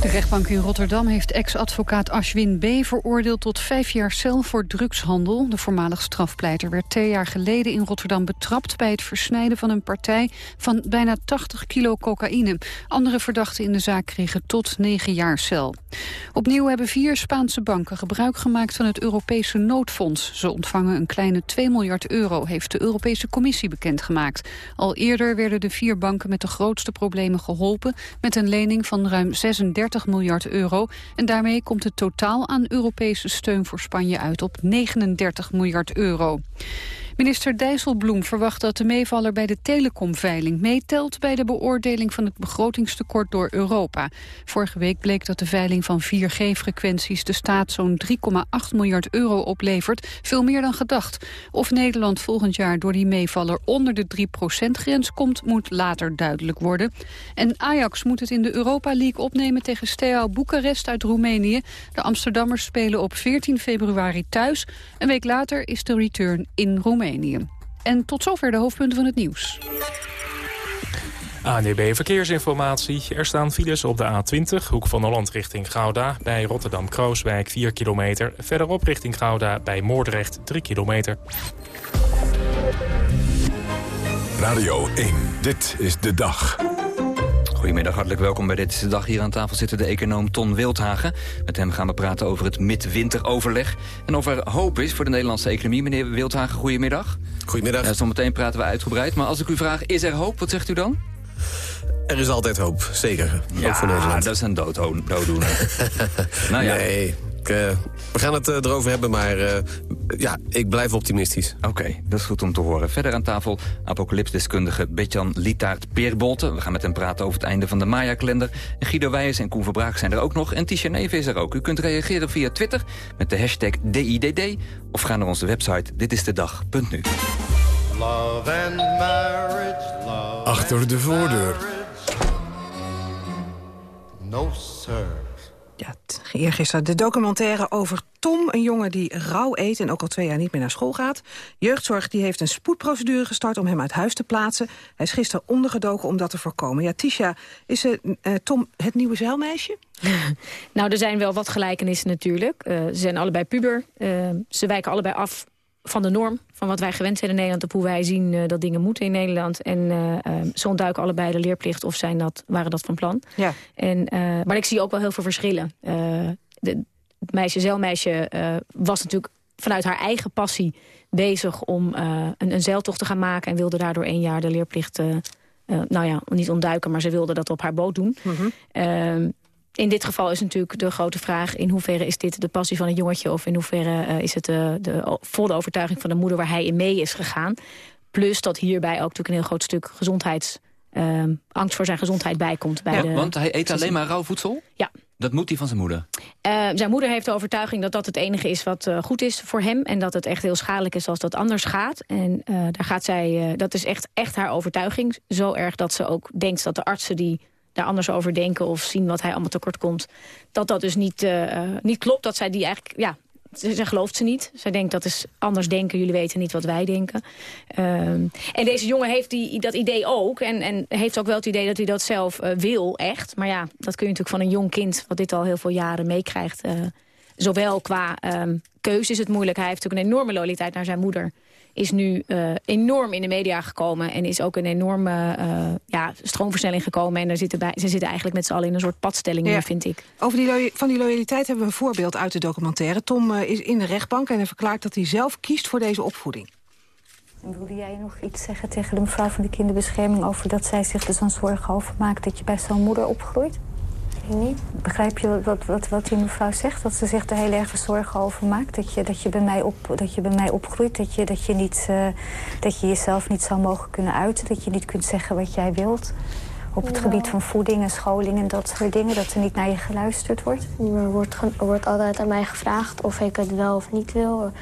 De rechtbank in Rotterdam heeft ex-advocaat Ashwin B. veroordeeld tot vijf jaar cel voor drugshandel. De voormalig strafpleiter werd twee jaar geleden in Rotterdam betrapt... bij het versnijden van een partij van bijna 80 kilo cocaïne. Andere verdachten in de zaak kregen tot negen jaar cel. Opnieuw hebben vier Spaanse banken gebruik gemaakt van het Europese noodfonds. Ze ontvangen een kleine 2 miljard euro, heeft de Europese Commissie bekendgemaakt. Al eerder werden de vier banken met de grootste problemen geholpen... met een lening van ruim 36 miljard euro. En daarmee komt het totaal aan Europese steun voor Spanje uit op 39 miljard euro. Minister Dijsselbloem verwacht dat de meevaller bij de telecomveiling meetelt bij de beoordeling van het begrotingstekort door Europa. Vorige week bleek dat de veiling van 4G-frequenties de staat zo'n 3,8 miljard euro oplevert, veel meer dan gedacht. Of Nederland volgend jaar door die meevaller onder de 3%-grens komt, moet later duidelijk worden. En Ajax moet het in de Europa League opnemen tegen Steaua Boekarest uit Roemenië. De Amsterdammers spelen op 14 februari thuis. Een week later is de return in Roemenië. En tot zover de hoofdpunten van het nieuws. ANDB Verkeersinformatie. Er staan files op de A20, hoek van Holland richting Gouda... bij Rotterdam-Krooswijk 4 kilometer. Verderop richting Gouda bij Moordrecht 3 kilometer. Radio 1, dit is de dag. Goedemiddag, hartelijk welkom bij Dit Dag. Hier aan tafel zitten de econoom Ton Wildhagen. Met hem gaan we praten over het midwinteroverleg. En of er hoop is voor de Nederlandse economie. Meneer Wildhagen, goedemiddag. Goedemiddag. Uh, zometeen praten we uitgebreid. Maar als ik u vraag, is er hoop? Wat zegt u dan? Er is altijd hoop, zeker. Ja, ook voor Nederland. dat is een dooddoener. nou ja. Nee, ik, eh, we gaan het eh, erover hebben, maar eh, ja, ik blijf optimistisch. Oké, dat is goed om te horen. Verder aan tafel apocalypsdeskundige Betjan Lietaert Peerbolte. We gaan met hem praten over het einde van de Maya-kalender. En Guido Wijers en Koen Verbraak zijn er ook nog. En Tisha Neven is er ook. U kunt reageren via Twitter met de hashtag DIDD... of ga naar onze website ditistedag.nu. Love and marriage, love Achter de voordeur. No, sir. Ja, eergisteren de documentaire over Tom, een jongen die rauw eet... en ook al twee jaar niet meer naar school gaat. Jeugdzorg die heeft een spoedprocedure gestart om hem uit huis te plaatsen. Hij is gisteren ondergedoken om dat te voorkomen. Ja, Tisha, is uh, Tom het nieuwe zeilmeisje? nou, er zijn wel wat gelijkenissen natuurlijk. Uh, ze zijn allebei puber. Ze wijken allebei af van de norm, van wat wij gewend zijn in Nederland... op hoe wij zien uh, dat dingen moeten in Nederland. En uh, uh, ze ontduiken allebei de leerplicht of zijn dat, waren dat van plan. Ja. En, maar ik zie ook wel heel veel verschillen. De, het meisje, zeilmeisje, was natuurlijk vanuit haar eigen passie bezig... om een, een, zeiltocht te gaan maken en wilde daardoor één jaar de leerplicht... nou ja, niet ontduiken, maar ze wilde dat op haar boot doen. Mhm. -hmm in dit geval is natuurlijk de grote vraag... in hoeverre is dit de passie van een jongetje... of in hoeverre uh, is het de, de volle overtuiging van de moeder... waar hij in mee is gegaan. Plus dat hierbij ook natuurlijk een heel groot stuk gezondheids... Uh, angst voor zijn gezondheid bijkomt. Bij ja, de, want hij eet alleen maar rauw voedsel? Ja. Dat moet hij van zijn moeder? Uh, zijn moeder heeft de overtuiging dat dat het enige is wat uh, goed is voor hem. En dat het echt heel schadelijk is als dat anders gaat. En daar gaat zij, dat is echt, echt haar overtuiging. Zo erg dat ze ook denkt dat de artsen die daar anders over denken of zien wat hij allemaal tekort komt. Dat dat dus niet, uh, niet klopt. Dat zij die eigenlijk, ja, zij gelooft ze niet. Zij denkt dat is anders denken, jullie weten niet wat wij denken. Um, en deze jongen heeft die, dat idee ook. En, en heeft ook wel het idee dat hij dat zelf uh, wil, echt. Maar ja, dat kun je natuurlijk van een jong kind... wat dit al heel veel jaren meekrijgt... Zowel qua um, keuze is het moeilijk. Hij heeft natuurlijk een enorme loyaliteit naar zijn moeder is nu uh, enorm in de media gekomen... en is ook een enorme uh, ja, stroomversnelling gekomen. En daar zitten bij, ze zitten eigenlijk met z'n allen in een soort padstelling ja. nu, vind ik. Over die van die loyaliteit hebben we een voorbeeld uit de documentaire. Tom uh, is in de rechtbank en hij verklaart dat hij zelf kiest voor deze opvoeding. Wilde jij nog iets zeggen tegen de mevrouw van de kinderbescherming... over dat zij zich er zo'n zorgen over maakt dat je bij zo'n moeder opgroeit? Niet. Begrijp je wat, wat, wat die mevrouw zegt? Dat ze zich er heel erg zorgen over maakt. Dat je, dat je, bij, mij op, dat je bij mij opgroeit. Dat je, dat, je niet, uh, dat je jezelf niet zou mogen kunnen uiten. Dat je niet kunt zeggen wat jij wilt. Op het gebied van voeding en scholing en dat soort dingen. Dat er niet naar je geluisterd wordt. Er wordt, er wordt altijd aan mij gevraagd of ik het wel of niet wil.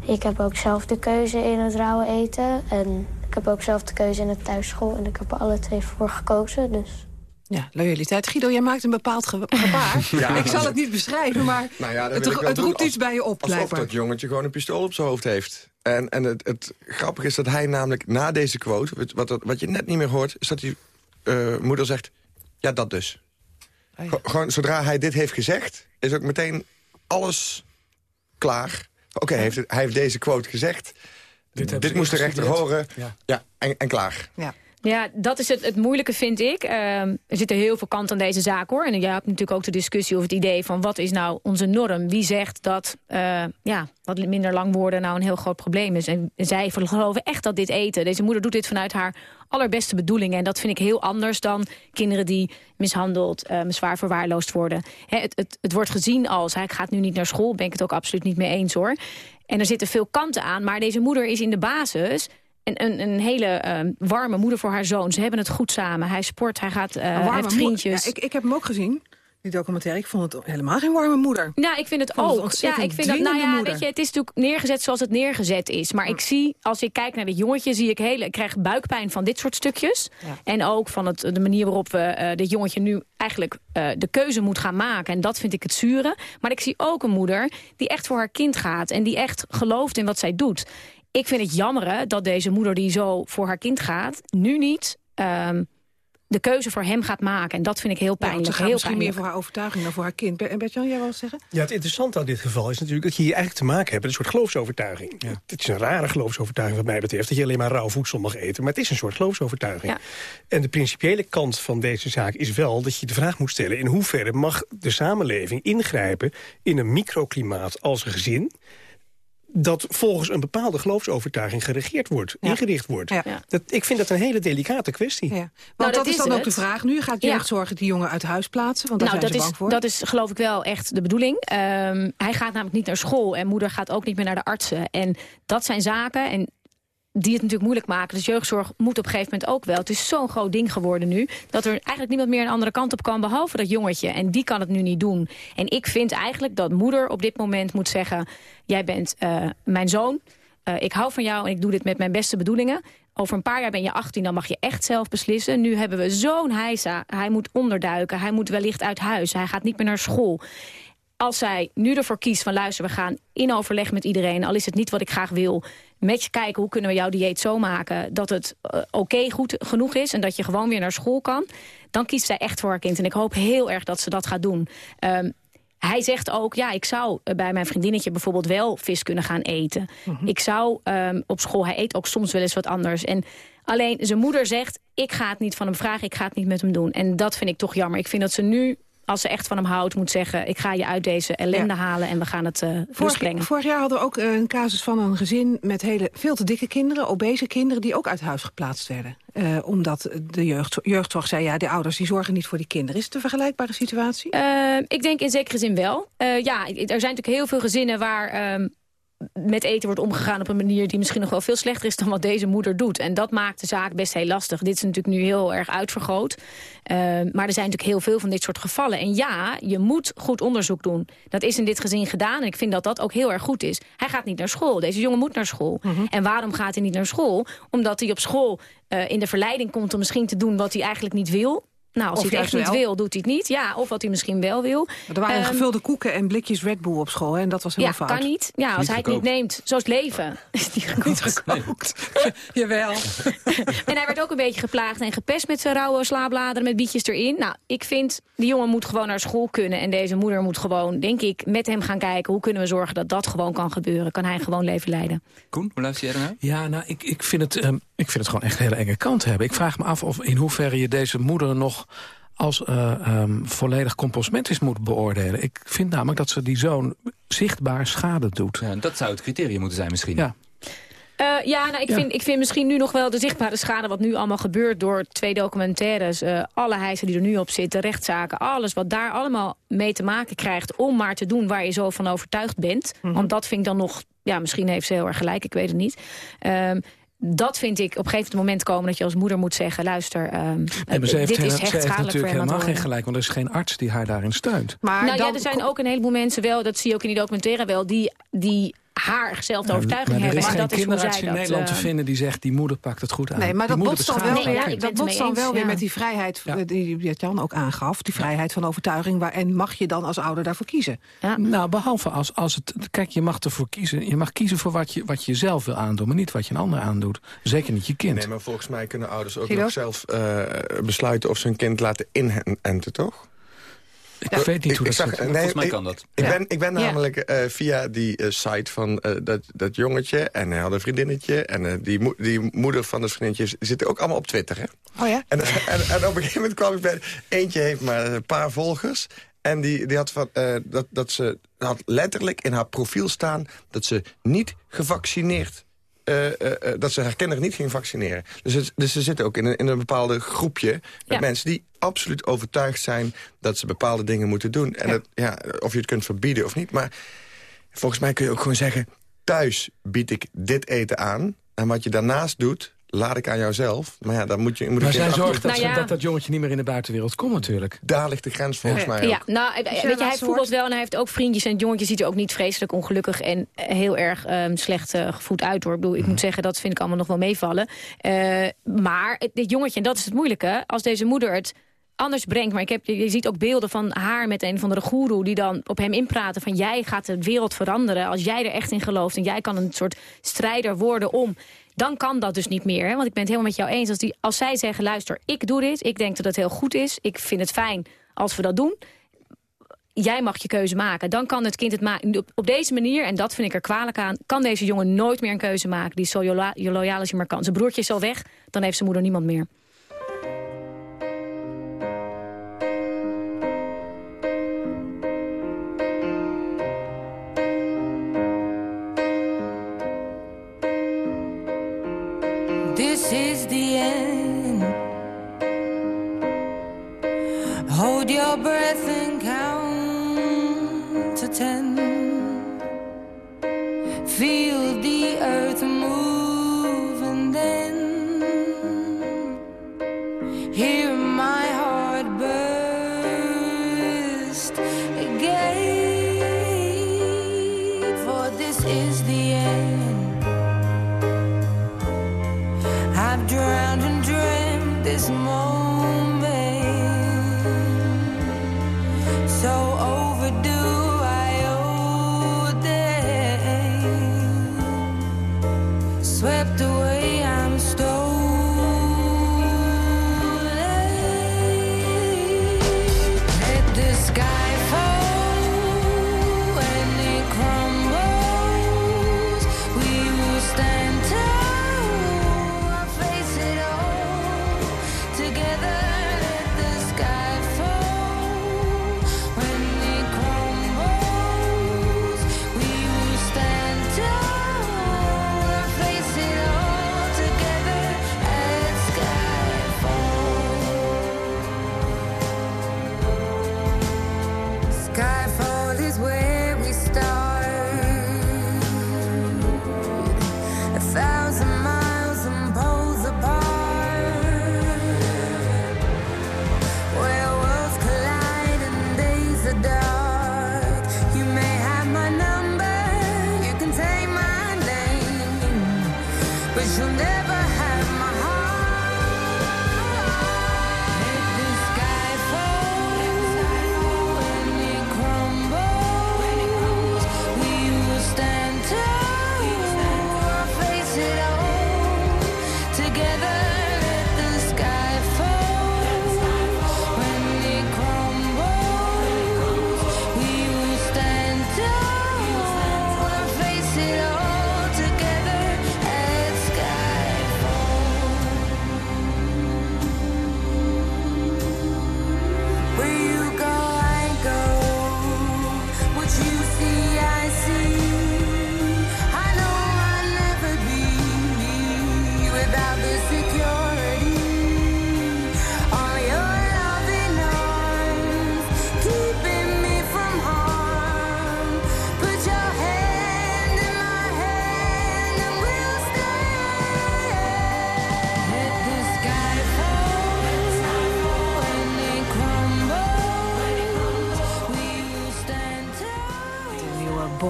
Ik heb ook zelf de keuze in het rauwe eten. En ik heb ook zelf de keuze in het thuisschool. En ik heb er alle twee voor gekozen. Dus... Ja, loyaliteit. Guido, jij maakt een bepaald ge gebaar. ja. Ik zal het niet beschrijven, maar nou ja, het, het roept iets bij je op, Alsof blijkbaar. dat jongetje gewoon een pistool op zijn hoofd heeft. En, en het, het grappige is dat hij namelijk na deze quote... wat, wat je net niet meer hoort, is dat die uh, moeder zegt... ja, dat dus. Ah, Ge gewoon, zodra hij dit heeft gezegd, is ook meteen alles klaar. Oké, okay, hij, hij heeft deze quote gezegd. Dit, dit moest de rechter horen. Ja, ja en, en klaar. Ja. Ja, dat is het, het moeilijke, vind ik. Uh, er zitten heel veel kanten aan deze zaak, hoor. En jij hebt natuurlijk ook de discussie over het idee van... wat is nou onze norm? Wie zegt dat uh, ja, wat minder lang worden nou een heel groot probleem is? En zij geloven echt dat dit eten... Deze moeder doet dit vanuit haar allerbeste bedoelingen. En dat vind ik heel anders dan kinderen die mishandeld, uh, zwaar verwaarloosd worden. He, het, het, het wordt gezien als, hij gaat nu niet naar school... ben ik het ook absoluut niet mee eens, hoor. En er zitten veel kanten aan, maar deze moeder is in de basis... Een, een, een hele uh, warme moeder voor haar zoon. Ze hebben het goed samen. Hij sport, hij gaat, uh, hij heeft vriendjes. Ja, ik, ik heb hem ook gezien, die documentaire. Ik vond het helemaal geen warme moeder. Nou, ik vind het ik ook. Het ja, ik vind dat, nou ja, weet je, het is natuurlijk neergezet zoals het neergezet is. Maar ik zie, als ik kijk naar dit jongetje, zie ik hele, ik krijg buikpijn van dit soort stukjes. Ja. En ook van het, de manier waarop we uh, dit jongetje nu eigenlijk uh, de keuze moet gaan maken. En dat vind ik het zure. Maar ik zie ook een moeder die echt voor haar kind gaat. En die echt gelooft in wat zij doet. Ik vind het jammer dat deze moeder die zo voor haar kind gaat... nu niet um, de keuze voor hem gaat maken. En dat vind ik heel pijnlijk. Ja, ze gaat heel misschien pijnlijk. meer voor haar overtuiging dan voor haar kind. En Bert-Jan, jij wil wat zeggen? Ja, het interessante aan dit geval is natuurlijk... dat je hier eigenlijk te maken hebt met een soort geloofsovertuiging. Ja. Het is een rare geloofsovertuiging wat mij betreft... dat je alleen maar rauw voedsel mag eten. Maar het is een soort geloofsovertuiging. Ja. En de principiële kant van deze zaak is wel dat je de vraag moet stellen... in hoeverre mag de samenleving ingrijpen in een microklimaat als een gezin dat volgens een bepaalde geloofsovertuiging geregeerd wordt, ingericht wordt. Dat, ik vind dat een hele delicate kwestie. Want nou, dat, is dan ook de vraag. Nu gaat jeugdzorg die jongen uit huis plaatsen, want daar nou, zijn dat ze is, bang voor. Dat is geloof ik wel echt de bedoeling. Ehm, hij gaat namelijk niet naar school en moeder gaat ook niet meer naar de artsen. En dat zijn zaken, en die het natuurlijk moeilijk maken. Dus jeugdzorg moet op een gegeven moment ook wel. Het is zo'n groot ding geworden nu... dat er eigenlijk niemand meer een andere kant op kan... behalve dat jongetje. En die kan het nu niet doen. En ik vind eigenlijk dat moeder op dit moment moet zeggen... jij bent uh, mijn zoon, uh, ik hou van jou en ik doe dit met mijn beste bedoelingen. Over een paar jaar ben je 18, dan mag je echt zelf beslissen. Nu hebben we zo'n heisa. Hij moet onderduiken, hij moet wellicht uit huis. Hij gaat niet meer naar school als zij nu ervoor kiest van luister, we gaan in overleg met iedereen... al is het niet wat ik graag wil, met je kijken hoe kunnen we jouw dieet zo maken... dat het uh, oké okay, goed genoeg is en dat je gewoon weer naar school kan... dan kiest zij echt voor haar kind. En ik hoop heel erg dat ze dat gaat doen. Um, hij zegt ook, ja, ik zou bij mijn vriendinnetje bijvoorbeeld wel vis kunnen gaan eten. Mm -hmm. Ik zou um, op school, hij eet ook soms wel eens wat anders. En alleen zijn moeder zegt, ik ga het niet van hem vragen, ik ga het niet met hem doen. En dat vind ik toch jammer. Ik vind dat ze nu als ze echt van hem houdt, moet zeggen... ik ga je uit deze ellende ja. halen en we gaan het uh, vorig, brengen. Vorig jaar hadden we ook uh, een casus van een gezin... met hele, veel te dikke kinderen, obese kinderen... die ook uit huis geplaatst werden. Uh, omdat de jeugd, jeugdzorg zei, ja, de ouders die zorgen niet voor die kinderen. Is het een vergelijkbare situatie? ik denk in zekere zin wel. ja, er zijn natuurlijk heel veel gezinnen waar... Met eten wordt omgegaan op een manier die misschien nog wel veel slechter is dan wat deze moeder doet. En dat maakt de zaak best heel lastig. Dit is natuurlijk nu heel erg uitvergroot. Uh, maar er zijn natuurlijk heel veel van dit soort gevallen. En ja, je moet goed onderzoek doen. Dat is in dit gezin gedaan en ik vind dat dat ook heel erg goed is. Hij gaat niet naar school. Deze jongen moet naar school. Mm -hmm. En waarom gaat hij niet naar school? Omdat hij op school uh, in de verleiding komt om misschien te doen wat hij eigenlijk niet wil. Nou, als Of hij het echt niet wel. wil, doet hij het niet. Ja, of wat hij misschien wel wil. Er waren Ehm, gevulde koeken en blikjes Red Bull op school. Hè, en dat was ja, helemaal fout. kan niet. Ja, als Niet hij het niet gekookt. neemt, zo is het leven. Is die gekookt. Jawel. En hij werd ook een beetje geplaagd en gepest met zijn rauwe slaabladeren met bietjes erin. Nou, ik vind, die jongen moet gewoon naar school kunnen. En deze moeder moet gewoon, denk ik, met hem gaan kijken... hoe kunnen we zorgen dat dat gewoon kan gebeuren. Kan hij gewoon leven leiden. Koen, hoe luister jij ernaar? Ja, nou, ik, ik, vind het, um, ik vind het gewoon echt een hele enge kant hebben. Ik vraag me af of in hoeverre je deze moeder nog als uh, um, volledig composmentisch moet beoordelen. Ik vind namelijk dat ze die zoon zichtbaar schade doet. Ja, dat zou het criterium moeten zijn misschien. Ja. Uh, ja, nou, ik, Ja. Vind, ik vind misschien nu nog wel de zichtbare schade... wat nu allemaal gebeurt door twee documentaires. Uh, alle hijsen die er nu op zitten, rechtszaken, alles wat daar allemaal mee te maken krijgt... om maar te doen waar je zo van overtuigd bent. Mhm. Want dat vind ik dan nog... Ja, misschien heeft ze heel erg gelijk, ik weet het niet. Um, dat vind ik op een gegeven moment komen dat je als moeder moet zeggen... luister, um, Nee, maar ze heeft, dit is echt ze heeft schadelijk voor natuurlijk aan helemaal geen gelijk... want er is geen arts die haar daarin steunt. Maar nou dan ja, er zijn ook een heleboel mensen wel, dat zie je ook in die documentaire wel... die, die haar zelf de overtuiging maar er hebben. is En geen dat is hoe zij in dat... Nederland te eh, vinden die zegt... die moeder pakt het goed aan. Nee, maar dat botst dan wel, Nee, ja, weer, dat botst dan wel met die vrijheid... eh, die, die Jan ook aangaf, die vrijheid van overtuiging... Waar, en mag je dan als ouder daarvoor kiezen? Nou, behalve als, als het... Kijk, je mag ervoor kiezen. Je mag kiezen voor wat je, wat je zelf wil aandoen... maar niet wat je een ander aandoet. Zeker niet je kind. Nee, maar volgens mij kunnen ouders ook nog zelf eh, besluiten of ze hun kind laten inenten, toch? Ik weet niet hoe dat zag- zit. nee, Volgens mij ik- kan dat. Ik ben, ik ben Ja. namelijk eh, via die eh, site van eh, dat, dat jongetje... en hij had een vriendinnetje... en die, mo- die moeder van dat vriendinnetje zitten ook allemaal op Twitter, hè? Oh ja? En, en, en op een gegeven moment kwam ik bij... Eentje heeft maar een paar volgers... En die, die had, van, eh, dat, dat ze had letterlijk in haar profiel staan... dat ze niet gevaccineerd... eh, eh, eh, dat ze haar kinderen niet ging vaccineren. Dus, het, dus ze zitten ook in een, in een bepaalde groepje... met Ja. mensen die absoluut overtuigd zijn... dat ze bepaalde dingen moeten doen. En Dat, ja, of je het kunt verbieden of niet. Maar volgens mij kun je ook gewoon zeggen... thuis bied ik dit eten aan... en wat je daarnaast doet, laat ik aan jouzelf. Maar ja, dan moet je... Moet Maar ik zij zorgt dat, Nou ja. dat dat jongetje niet meer in de buitenwereld komt natuurlijk. Daar ligt de grens volgens mij ook. Ja, nou, eh, jij weet je, hij laatste voetbalt wel en hij heeft ook vriendjes. En het jongetje ziet er ook niet vreselijk ongelukkig en eh, heel erg ehm, slecht eh, gevoed uit. hoor. Ik, bedoel, ik moet zeggen, dat vind ik allemaal nog wel meevallen. Eh, maar het- dit jongetje, en dat is het moeilijke... als deze moeder het anders brengt. Maar ik heb, je je ziet ook beelden van haar met een van de goeroe... die dan op hem inpraten van jij gaat de wereld veranderen... als jij er echt in gelooft en jij kan een soort strijder worden om... Dan kan dat dus niet meer. Hè? Want ik ben het helemaal met jou eens. Als, die, als zij zeggen, luister, ik doe dit. Ik denk dat het heel goed is. Ik vind het fijn als we dat doen jij mag je keuze maken. Dan kan het kind het maken. Op, deze manier, en dat vind ik er kwalijk aan... kan deze jongen nooit meer een keuze maken. Die zo loya- loyaal als je maar kan. Zijn broertje is al weg, dan heeft zijn moeder niemand meer. Your breath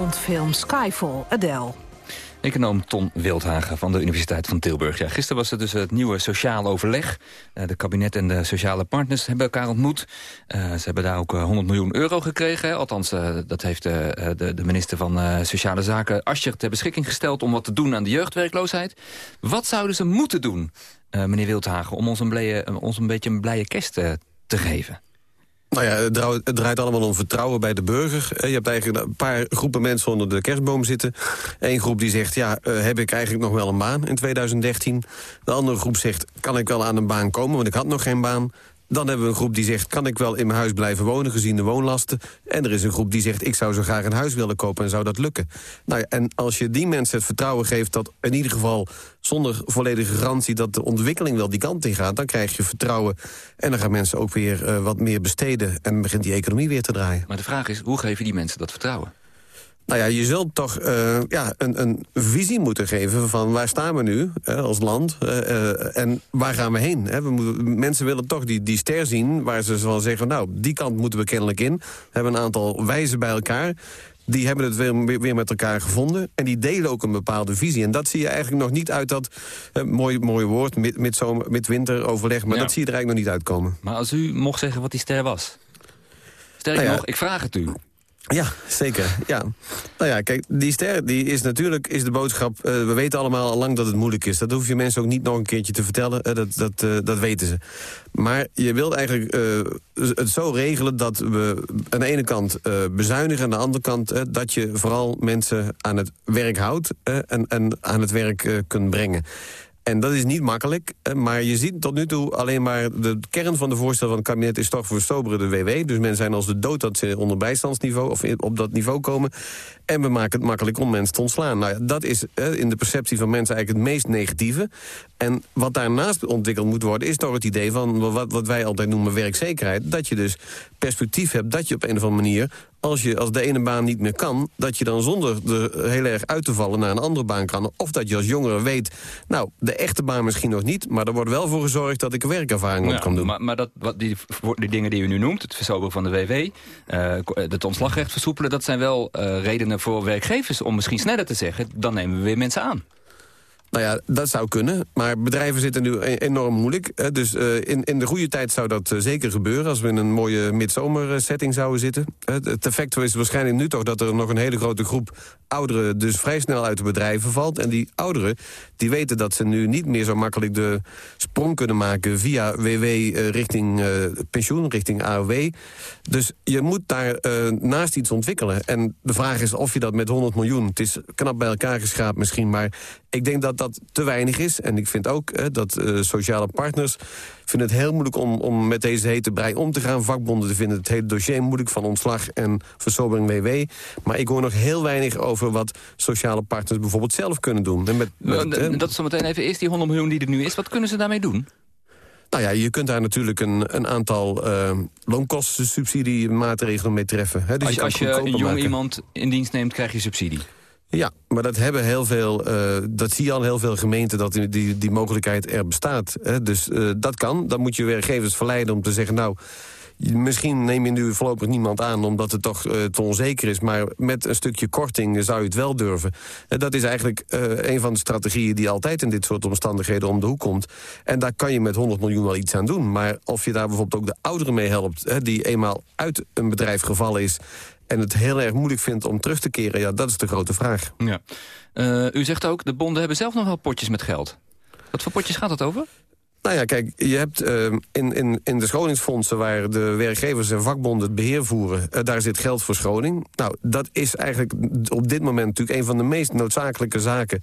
Bondfilm Skyfall, Adele. Econoom Ton Wildhagen van de Universiteit van Tilburg. Ja, gisteren was het dus het nieuwe sociaal overleg. Eh, de kabinet en de sociale partners hebben elkaar ontmoet. Eh, ze hebben daar ook eh, 100 miljoen euro gekregen. Althans, eh, dat heeft eh, de, minister van eh, Sociale Zaken Ascher ter beschikking gesteld... om wat te doen aan de jeugdwerkloosheid. Wat zouden ze moeten doen, eh, meneer Wildhagen... om ons een, ons een beetje een blije kerst eh, te geven? Nou ja, het draait, allemaal om vertrouwen bij de burger. Eh, Je hebt eigenlijk een paar groepen mensen onder de kerstboom zitten. Eén groep die zegt, ja, eh, heb ik eigenlijk nog wel een baan in 2013? De andere groep zegt, kan ik wel aan een baan komen, want ik had nog geen baan. Dan hebben we een groep die zegt, kan ik wel in mijn huis blijven wonen gezien de woonlasten? En er is een groep die zegt, ik zou zo graag een huis willen kopen en zou dat lukken. Nou ja, en als je die mensen het vertrouwen geeft dat in ieder geval zonder volledige garantie dat de ontwikkeling wel die kant in gaat, dan krijg je vertrouwen en dan gaan mensen ook weer eh, wat meer besteden en begint die economie weer te draaien. Maar de vraag is, hoe geven die mensen dat vertrouwen? Nou ja, je zult toch eh, ja, een, een visie moeten geven van waar staan we nu als land eh, eh, en waar gaan we heen. Hè? We moeten, mensen willen toch die, die ster zien waar ze wel zeggen, nou, die kant moeten we kennelijk in. We hebben een aantal wijzen bij elkaar. Die hebben het weer, weer met elkaar gevonden. En die delen ook een bepaalde visie. En dat zie je eigenlijk nog niet uit dat... Mooi, mooi woord, mid, midzomer, midwinteroverleg. Maar Ja. dat zie je er eigenlijk nog niet uitkomen. Maar als u mocht zeggen wat die ster was? Sterker Nou ja. nog, ik vraag het u. Ja, zeker. Ja. Nou ja, kijk, die ster die is natuurlijk is de boodschap... eh, we weten allemaal al lang dat het moeilijk is. Dat hoef je mensen ook niet nog een keertje te vertellen. eh, dat, dat, eh, dat weten ze. Maar je wilt eigenlijk het zo regelen dat we aan de ene kant bezuinigen... aan de andere kant dat je vooral mensen aan het werk houdt... en, en aan het werk kunt brengen. En dat is niet makkelijk, eh, maar je ziet tot nu toe alleen maar... de kern van de voorstel van het kabinet is toch verstoberen de WW. Dus mensen zijn als de dood dat ze onder bijstandsniveau... of op dat niveau komen. En we maken het makkelijk om mensen te ontslaan. Nou dat is eh, in de perceptie van mensen eigenlijk het meest negatieve. En wat daarnaast ontwikkeld moet worden... is toch het idee van wat, wat wij altijd noemen werkzekerheid. Dat je dus perspectief hebt dat je op een of andere manier... als je als de ene baan niet meer kan... dat je dan zonder er heel erg uit te vallen naar een andere baan kan. Of dat je als jongere weet... nou, de echte baan misschien nog niet... maar er wordt wel voor gezorgd dat ik er werkervaring op Ja, kan doen. Maar, maar dat, wat die, die dingen die u nu noemt, het versoberen van de WW... eh, het ontslagrecht versoepelen... dat zijn wel eh, redenen voor werkgevers om misschien sneller te zeggen... dan nemen we weer mensen aan. Nou ja, dat zou kunnen. Maar bedrijven zitten nu e- enorm moeilijk. Dus eh, in, in de goede tijd zou dat zeker gebeuren... als we in een mooie midzomersetting zouden zitten. Het, het effect is waarschijnlijk nu toch dat er nog een hele grote groep ouderen... dus vrij snel uit de bedrijven valt. En die ouderen die weten dat ze nu niet meer zo makkelijk de sprong kunnen maken... via WW eh, richting eh, pensioen, richting AOW. Dus je moet daar eh, naast iets ontwikkelen. En de vraag is of je dat met 100 miljoen... het is knap bij elkaar geschraapt misschien, maar ik denk dat dat te weinig is. En ik vind ook dat sociale partners vinden het heel moeilijk om, om met deze hete brei om te gaan. Vakbonden vinden het hele dossier moeilijk van ontslag en versobering WW. Maar ik hoor nog heel weinig over wat sociale partners bijvoorbeeld zelf kunnen doen. En met, met, Eh, eh, dat is zometeen even eerst die 100 miljoen die er nu is. Wat kunnen ze daarmee doen? nou ja, je kunt daar natuurlijk een, een aantal eh loonkostensubsidiemaatregelen mee treffen. Hè. Dus als je, als je een jong iemand in dienst neemt, krijg je subsidie. Ja, maar dat hebben heel veel, eh, dat zie je al heel veel gemeenten dat die, die, die mogelijkheid er bestaat. Hè? Dus eh, dat kan. Dan moet je werkgevers verleiden om te zeggen, nou, misschien neem je nu voorlopig niemand aan omdat het toch eh, te onzeker is, maar met een stukje korting zou je het wel durven. En dat is eigenlijk een van de strategieën die altijd in dit soort omstandigheden om de hoek komt. En daar kan je met 100 miljoen wel iets aan doen. Maar of je daar bijvoorbeeld ook de ouderen mee helpt, hè, die eenmaal uit een bedrijf gevallen is en het heel erg moeilijk vindt om terug te keren, ja, dat is de grote vraag. Ja. Eh, u zegt ook, de bonden hebben zelf nog wel potjes met geld. Wat voor potjes gaat het over? Nou ja, kijk, je hebt eh, in, in, in de scholingsfondsen... waar de werkgevers en vakbonden het beheer voeren... eh, daar zit geld voor scholing. Nou, dat is eigenlijk op dit moment natuurlijk... een van de meest noodzakelijke zaken...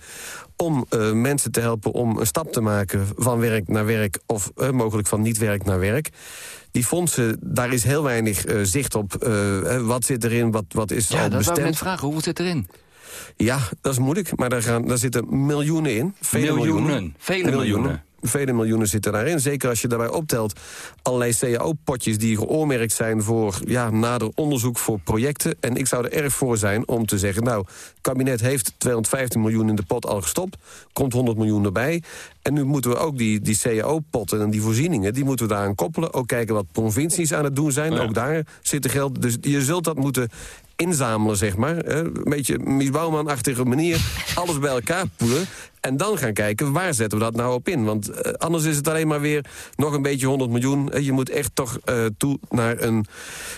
om mensen te helpen om een stap te maken van werk naar werk... of mogelijk van niet-werk naar werk. Die fondsen, daar is heel weinig eh, zicht op. eh, wat zit erin, wat, wat is Ja, al dat wou ik bestemd. net vragen. Hoeveel zit erin? Ja, dat is moeilijk, maar daar, gaan, daar zitten miljoenen in. Vele Miljoenen, miljoenen. vele miljoenen. Vele miljoenen zitten daarin. Zeker als je daarbij optelt allerlei cao-potjes die geoormerkt zijn... voor ja, nader onderzoek voor projecten. En ik zou er erg voor zijn om te zeggen... nou, het kabinet heeft 215 miljoen in de pot al gestopt. Komt 100 miljoen erbij. En nu moeten we ook die, die cao-potten en die voorzieningen... die moeten we daaraan koppelen. Ook kijken wat provincies aan het doen zijn. Ja. Ook daar zit er geld. Dus je zult dat moeten inzamelen, zeg maar. Een beetje Mies Bouwman-achtige manier. Alles bij elkaar poelen. En dan gaan kijken, waar zetten we dat nou op in? Want eh, anders is het alleen maar weer nog een beetje 100 miljoen. Eh, je moet echt toch eh, toe naar een...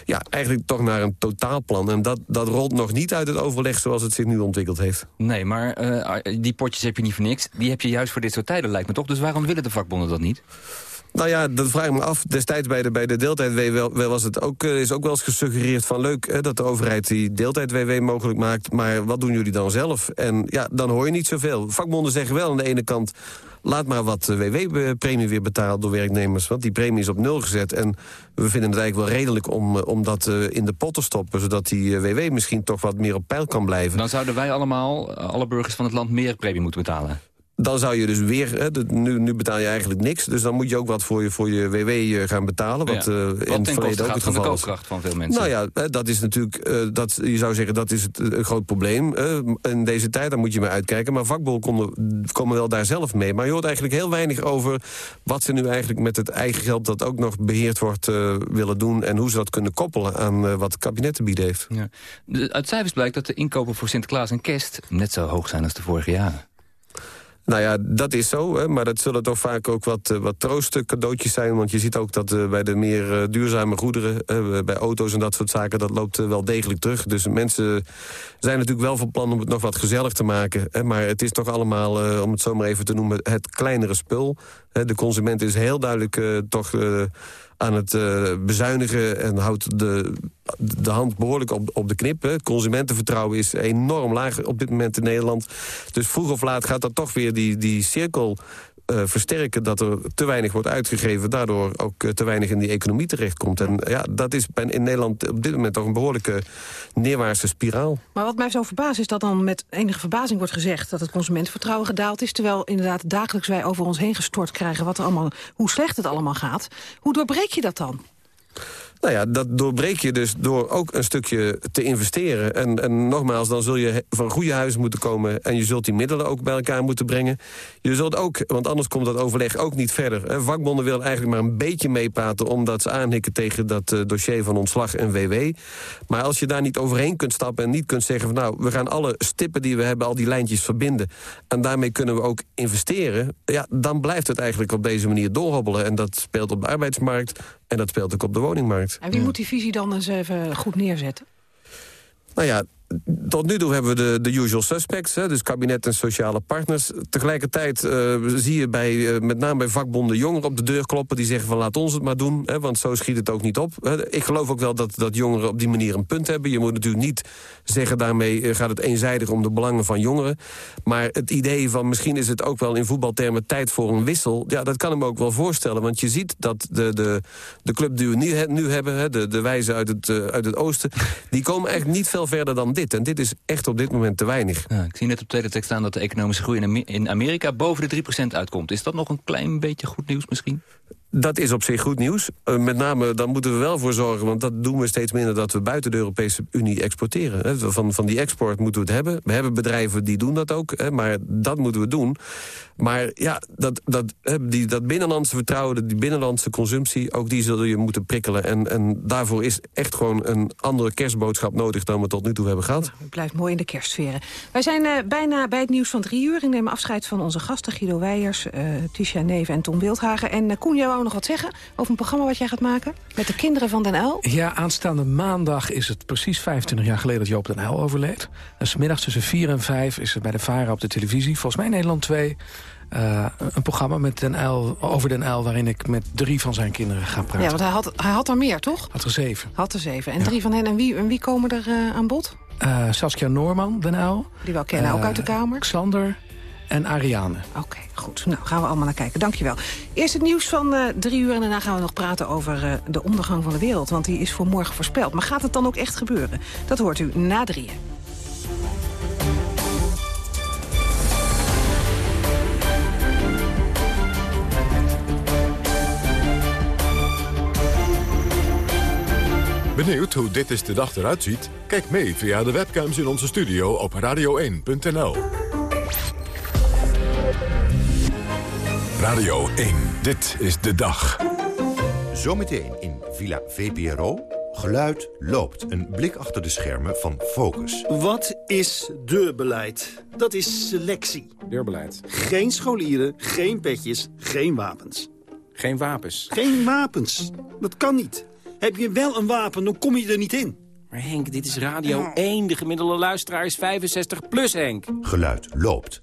Ja, eigenlijk toch naar een totaalplan. En dat, dat rolt nog niet uit het overleg zoals het zich nu ontwikkeld heeft. Nee, maar eh, die potjes heb je niet voor niks. Die heb je juist voor dit soort tijden, lijkt me toch. Dus waarom willen de vakbonden dat niet? Nou ja, dat vraag ik me af. Destijds bij de, bij de deeltijd-WW was het ook, eh, is ook wel eens gesuggereerd van... leuk hè, dat de overheid die deeltijd-WW mogelijk maakt... maar wat doen jullie dan zelf? En ja, dan hoor je niet zoveel. Vakbonden zeggen wel aan de ene kant... laat maar wat WW-premie weer betaald door werknemers... want die premie is op nul gezet. En we vinden het eigenlijk wel redelijk om, eh, om dat eh, in de pot te stoppen... zodat die eh, WW misschien toch wat meer op peil kan blijven. Dan zouden wij allemaal, eh, alle burgers van het land, meer premie moeten betalen. Dan zou je dus weer, nu, nu betaal je eigenlijk niks... dus dan moet je ook wat voor je, voor je WW gaan betalen... wat Ja. eh, in het ten koste verleden ook gaat het van de koopkracht van veel mensen. Nou ja, hè, dat is natuurlijk, eh, dat, je zou zeggen, dat is het, eh, een groot probleem. in deze tijd, daar moet je maar uitkijken. Maar vakbonden komen, komen wel daar zelf mee. Maar je hoort eigenlijk heel weinig over wat ze nu eigenlijk met het eigen geld... dat ook nog beheerd wordt, willen doen... en hoe ze dat kunnen koppelen aan wat het kabinet te bieden heeft. Ja. Uit cijfers blijkt dat de inkopen voor Sinterklaas en kerst net zo hoog zijn als de vorige jaren. Nou ja, dat is zo, hè, maar dat zullen toch vaak ook wat, eh, wat troostcadeautjes zijn. Want je ziet ook dat eh, bij de meer eh, duurzame goederen, bij auto's en dat soort zaken... dat loopt wel degelijk terug. Dus mensen zijn natuurlijk wel van plan om het nog wat gezellig te maken. Hè, maar het is toch allemaal, om het zo maar even te noemen, het kleinere spul. Hè, de consument is heel duidelijk toch... aan het eh, bezuinigen en houdt de, de hand behoorlijk op, op de knip. Hè. Het consumentenvertrouwen is enorm laag op dit moment in Nederland. Dus vroeg of laat gaat dat toch weer die, die cirkel eh, versterken dat er te weinig wordt uitgegeven... daardoor ook eh, te weinig in die economie terechtkomt. En ja, dat is in Nederland op dit moment toch een behoorlijke neerwaartse spiraal. Maar wat mij zo verbaast is dat dan met enige verbazing wordt gezegd... dat het consumentenvertrouwen gedaald is... terwijl inderdaad dagelijks wij over ons heen gestort krijgen... Wat er allemaal, hoe slecht het allemaal gaat. Hoe doorbreek je dat dan? Nou ja, dat doorbreek je dus door ook een stukje te investeren. En, en nogmaals, dan zul je van goede huizen moeten komen... en je zult die middelen ook bij elkaar moeten brengen. Je zult ook, want anders komt dat overleg ook niet verder. Vakbonden willen eigenlijk maar een beetje meepraten... omdat ze aanhikken tegen dat eh, dossier van ontslag en WW. Maar als je daar niet overheen kunt stappen en niet kunt zeggen... van nou, we gaan alle stippen die we hebben, al die lijntjes verbinden... en daarmee kunnen we ook investeren... ja, dan blijft het eigenlijk op deze manier doorhobbelen. En dat speelt op de arbeidsmarkt en dat speelt ook op de woningmarkt. En wie moet die visie dan eens even goed neerzetten? Nou ja, tot nu toe hebben we de, de usual suspects, hè, dus kabinet en sociale partners. Tegelijkertijd eh, zie je bij, eh, met name bij vakbonden jongeren op de deur kloppen... die zeggen van laat ons het maar doen, hè, want zo schiet het ook niet op. Ik geloof ook wel dat, dat jongeren op die manier een punt hebben. Je moet natuurlijk niet zeggen daarmee eh, gaat het eenzijdig om de belangen van jongeren. Maar het idee van misschien is het ook wel in voetbaltermen tijd voor een wissel... ja, dat kan ik me ook wel voorstellen, want je ziet dat de, de, de club die we nu, nu hebben... Hè, de, de wijzen uit het, uit het oosten, die komen eigenlijk niet veel verder dan dit. En dit is echt op dit moment te weinig. Ja, ik zie net op teletext staan dat de economische groei in Amerika boven de 3% uitkomt. Is dat nog een klein beetje goed nieuws misschien? Dat is op zich goed nieuws. Eh, met name, dan moeten we wel voor zorgen... want dat doen we steeds minder dat we buiten de Europese Unie exporteren. Van, van die export moeten we het hebben. We hebben bedrijven die doen dat ook, maar dat moeten we doen. Maar ja, dat, dat, die, dat binnenlandse vertrouwen, die binnenlandse consumptie... ook die zul je moeten prikkelen. En, en daarvoor is echt gewoon een andere kerstboodschap nodig... dan we tot nu toe hebben gehad. Het blijft mooi in de kerstsferen. Wij zijn eh, bijna bij het nieuws van drie uur. Ik neem afscheid van onze gasten Guido Weijers, eh Tisha Neven en Tom Wildhagen. En uh, Koen, wou nog wat zeggen over een programma wat jij gaat maken? Met de kinderen van Den Uil? Ja, aanstaande maandag is het precies 25 jaar geleden dat Joop den Uyl overleed. En 's middags tussen 4 en 5 is er bij de VARA op de televisie, volgens mij Nederland 2... eh, een programma met den Uyl, over Den Uyl waarin ik met drie van zijn kinderen ga praten. Ja, want hij had, hij had er meer, toch? Had er zeven. Had er zeven. En drie van hen. En wie, en wie komen er uh, aan bod? Uh, Saskia Noorman, Den Uyl. Die we al kennen, ook uit de Kamer. Xander en Ariane. Oké, okay, goed. Nou, gaan we allemaal naar kijken. Dankjewel. Eerst het nieuws van uh, drie uur en daarna gaan we nog praten over uh, de ondergang van de wereld. Want die is voor morgen voorspeld. Maar gaat het dan ook echt gebeuren? Dat hoort u na drieën. Benieuwd hoe dit is de dag eruit ziet? Kijk mee via de webcams in onze studio op radio1.nl. Radio 1, dit is de dag. Zometeen in Villa VPRO. Geluid loopt. Een blik achter de schermen van Focus. Wat is deurbeleid? Dat is selectie. Deurbeleid. Geen scholieren, geen petjes, geen wapens. Geen wapens. Geen wapens. Dat kan niet. Heb je wel een wapen, dan kom je er niet in. Maar Henk, dit is Radio ja. 1. De gemiddelde luisteraar is 65 plus, Henk. Geluid loopt.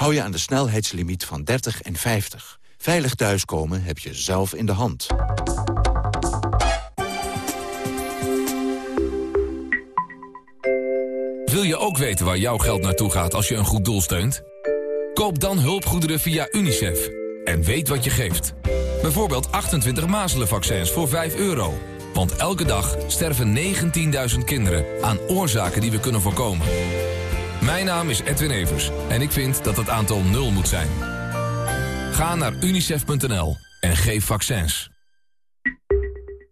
Hou je aan de snelheidslimiet van 30 en 50. Veilig thuiskomen heb je zelf in de hand. Wil je ook weten waar jouw geld naartoe gaat als je een goed doel steunt? Koop dan hulpgoederen via UNICEF. En weet wat je geeft. Bijvoorbeeld 28 mazelenvaccins voor 5 euro. Want elke dag sterven 19.000 kinderen aan oorzaken die we kunnen voorkomen. Mijn naam is Edwin Evers en ik vind dat het aantal nul moet zijn. Ga naar unicef.nl en geef vaccins.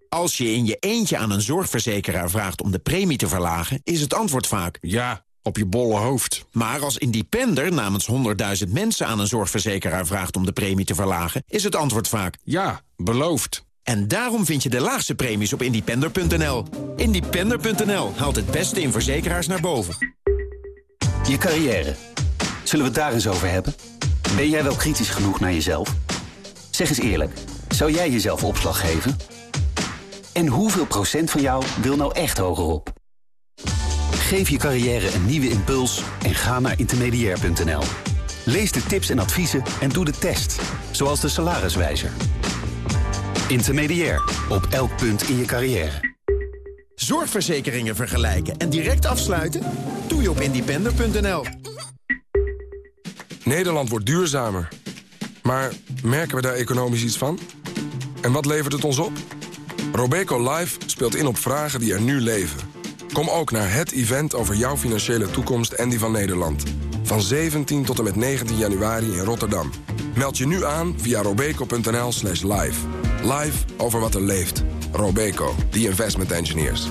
Als je in je eentje aan een zorgverzekeraar vraagt om de premie te verlagen... is het antwoord vaak... Ja, op je bolle hoofd. Maar als independer namens 100.000 mensen aan een zorgverzekeraar vraagt om de premie te verlagen... is het antwoord vaak... Ja, beloofd. En daarom vind je de laagste premies op independer.nl. Independer.nl haalt het beste in verzekeraars naar boven. Je carrière. Zullen we het daar eens over hebben? Ben jij wel kritisch genoeg naar jezelf? Zeg eens eerlijk, zou jij jezelf opslag geven? En hoeveel procent van jou wil nou echt hogerop? Geef je carrière een nieuwe impuls en ga naar intermediair.nl. Lees de tips en adviezen en doe de test, zoals de salariswijzer. Intermediair, op elk punt in je carrière. Zorgverzekeringen vergelijken en direct afsluiten? Doe je op independer.nl. Nederland wordt duurzamer. Maar merken we daar economisch iets van? En wat levert het ons op? Robeco Live speelt in op vragen die er nu leven. Kom ook naar het event over jouw financiële toekomst en die van Nederland. Van 17 tot en met 19 januari in Rotterdam. Meld je nu aan via robeco.nl slash live. Live over wat er leeft. Robeco, the investment engineers.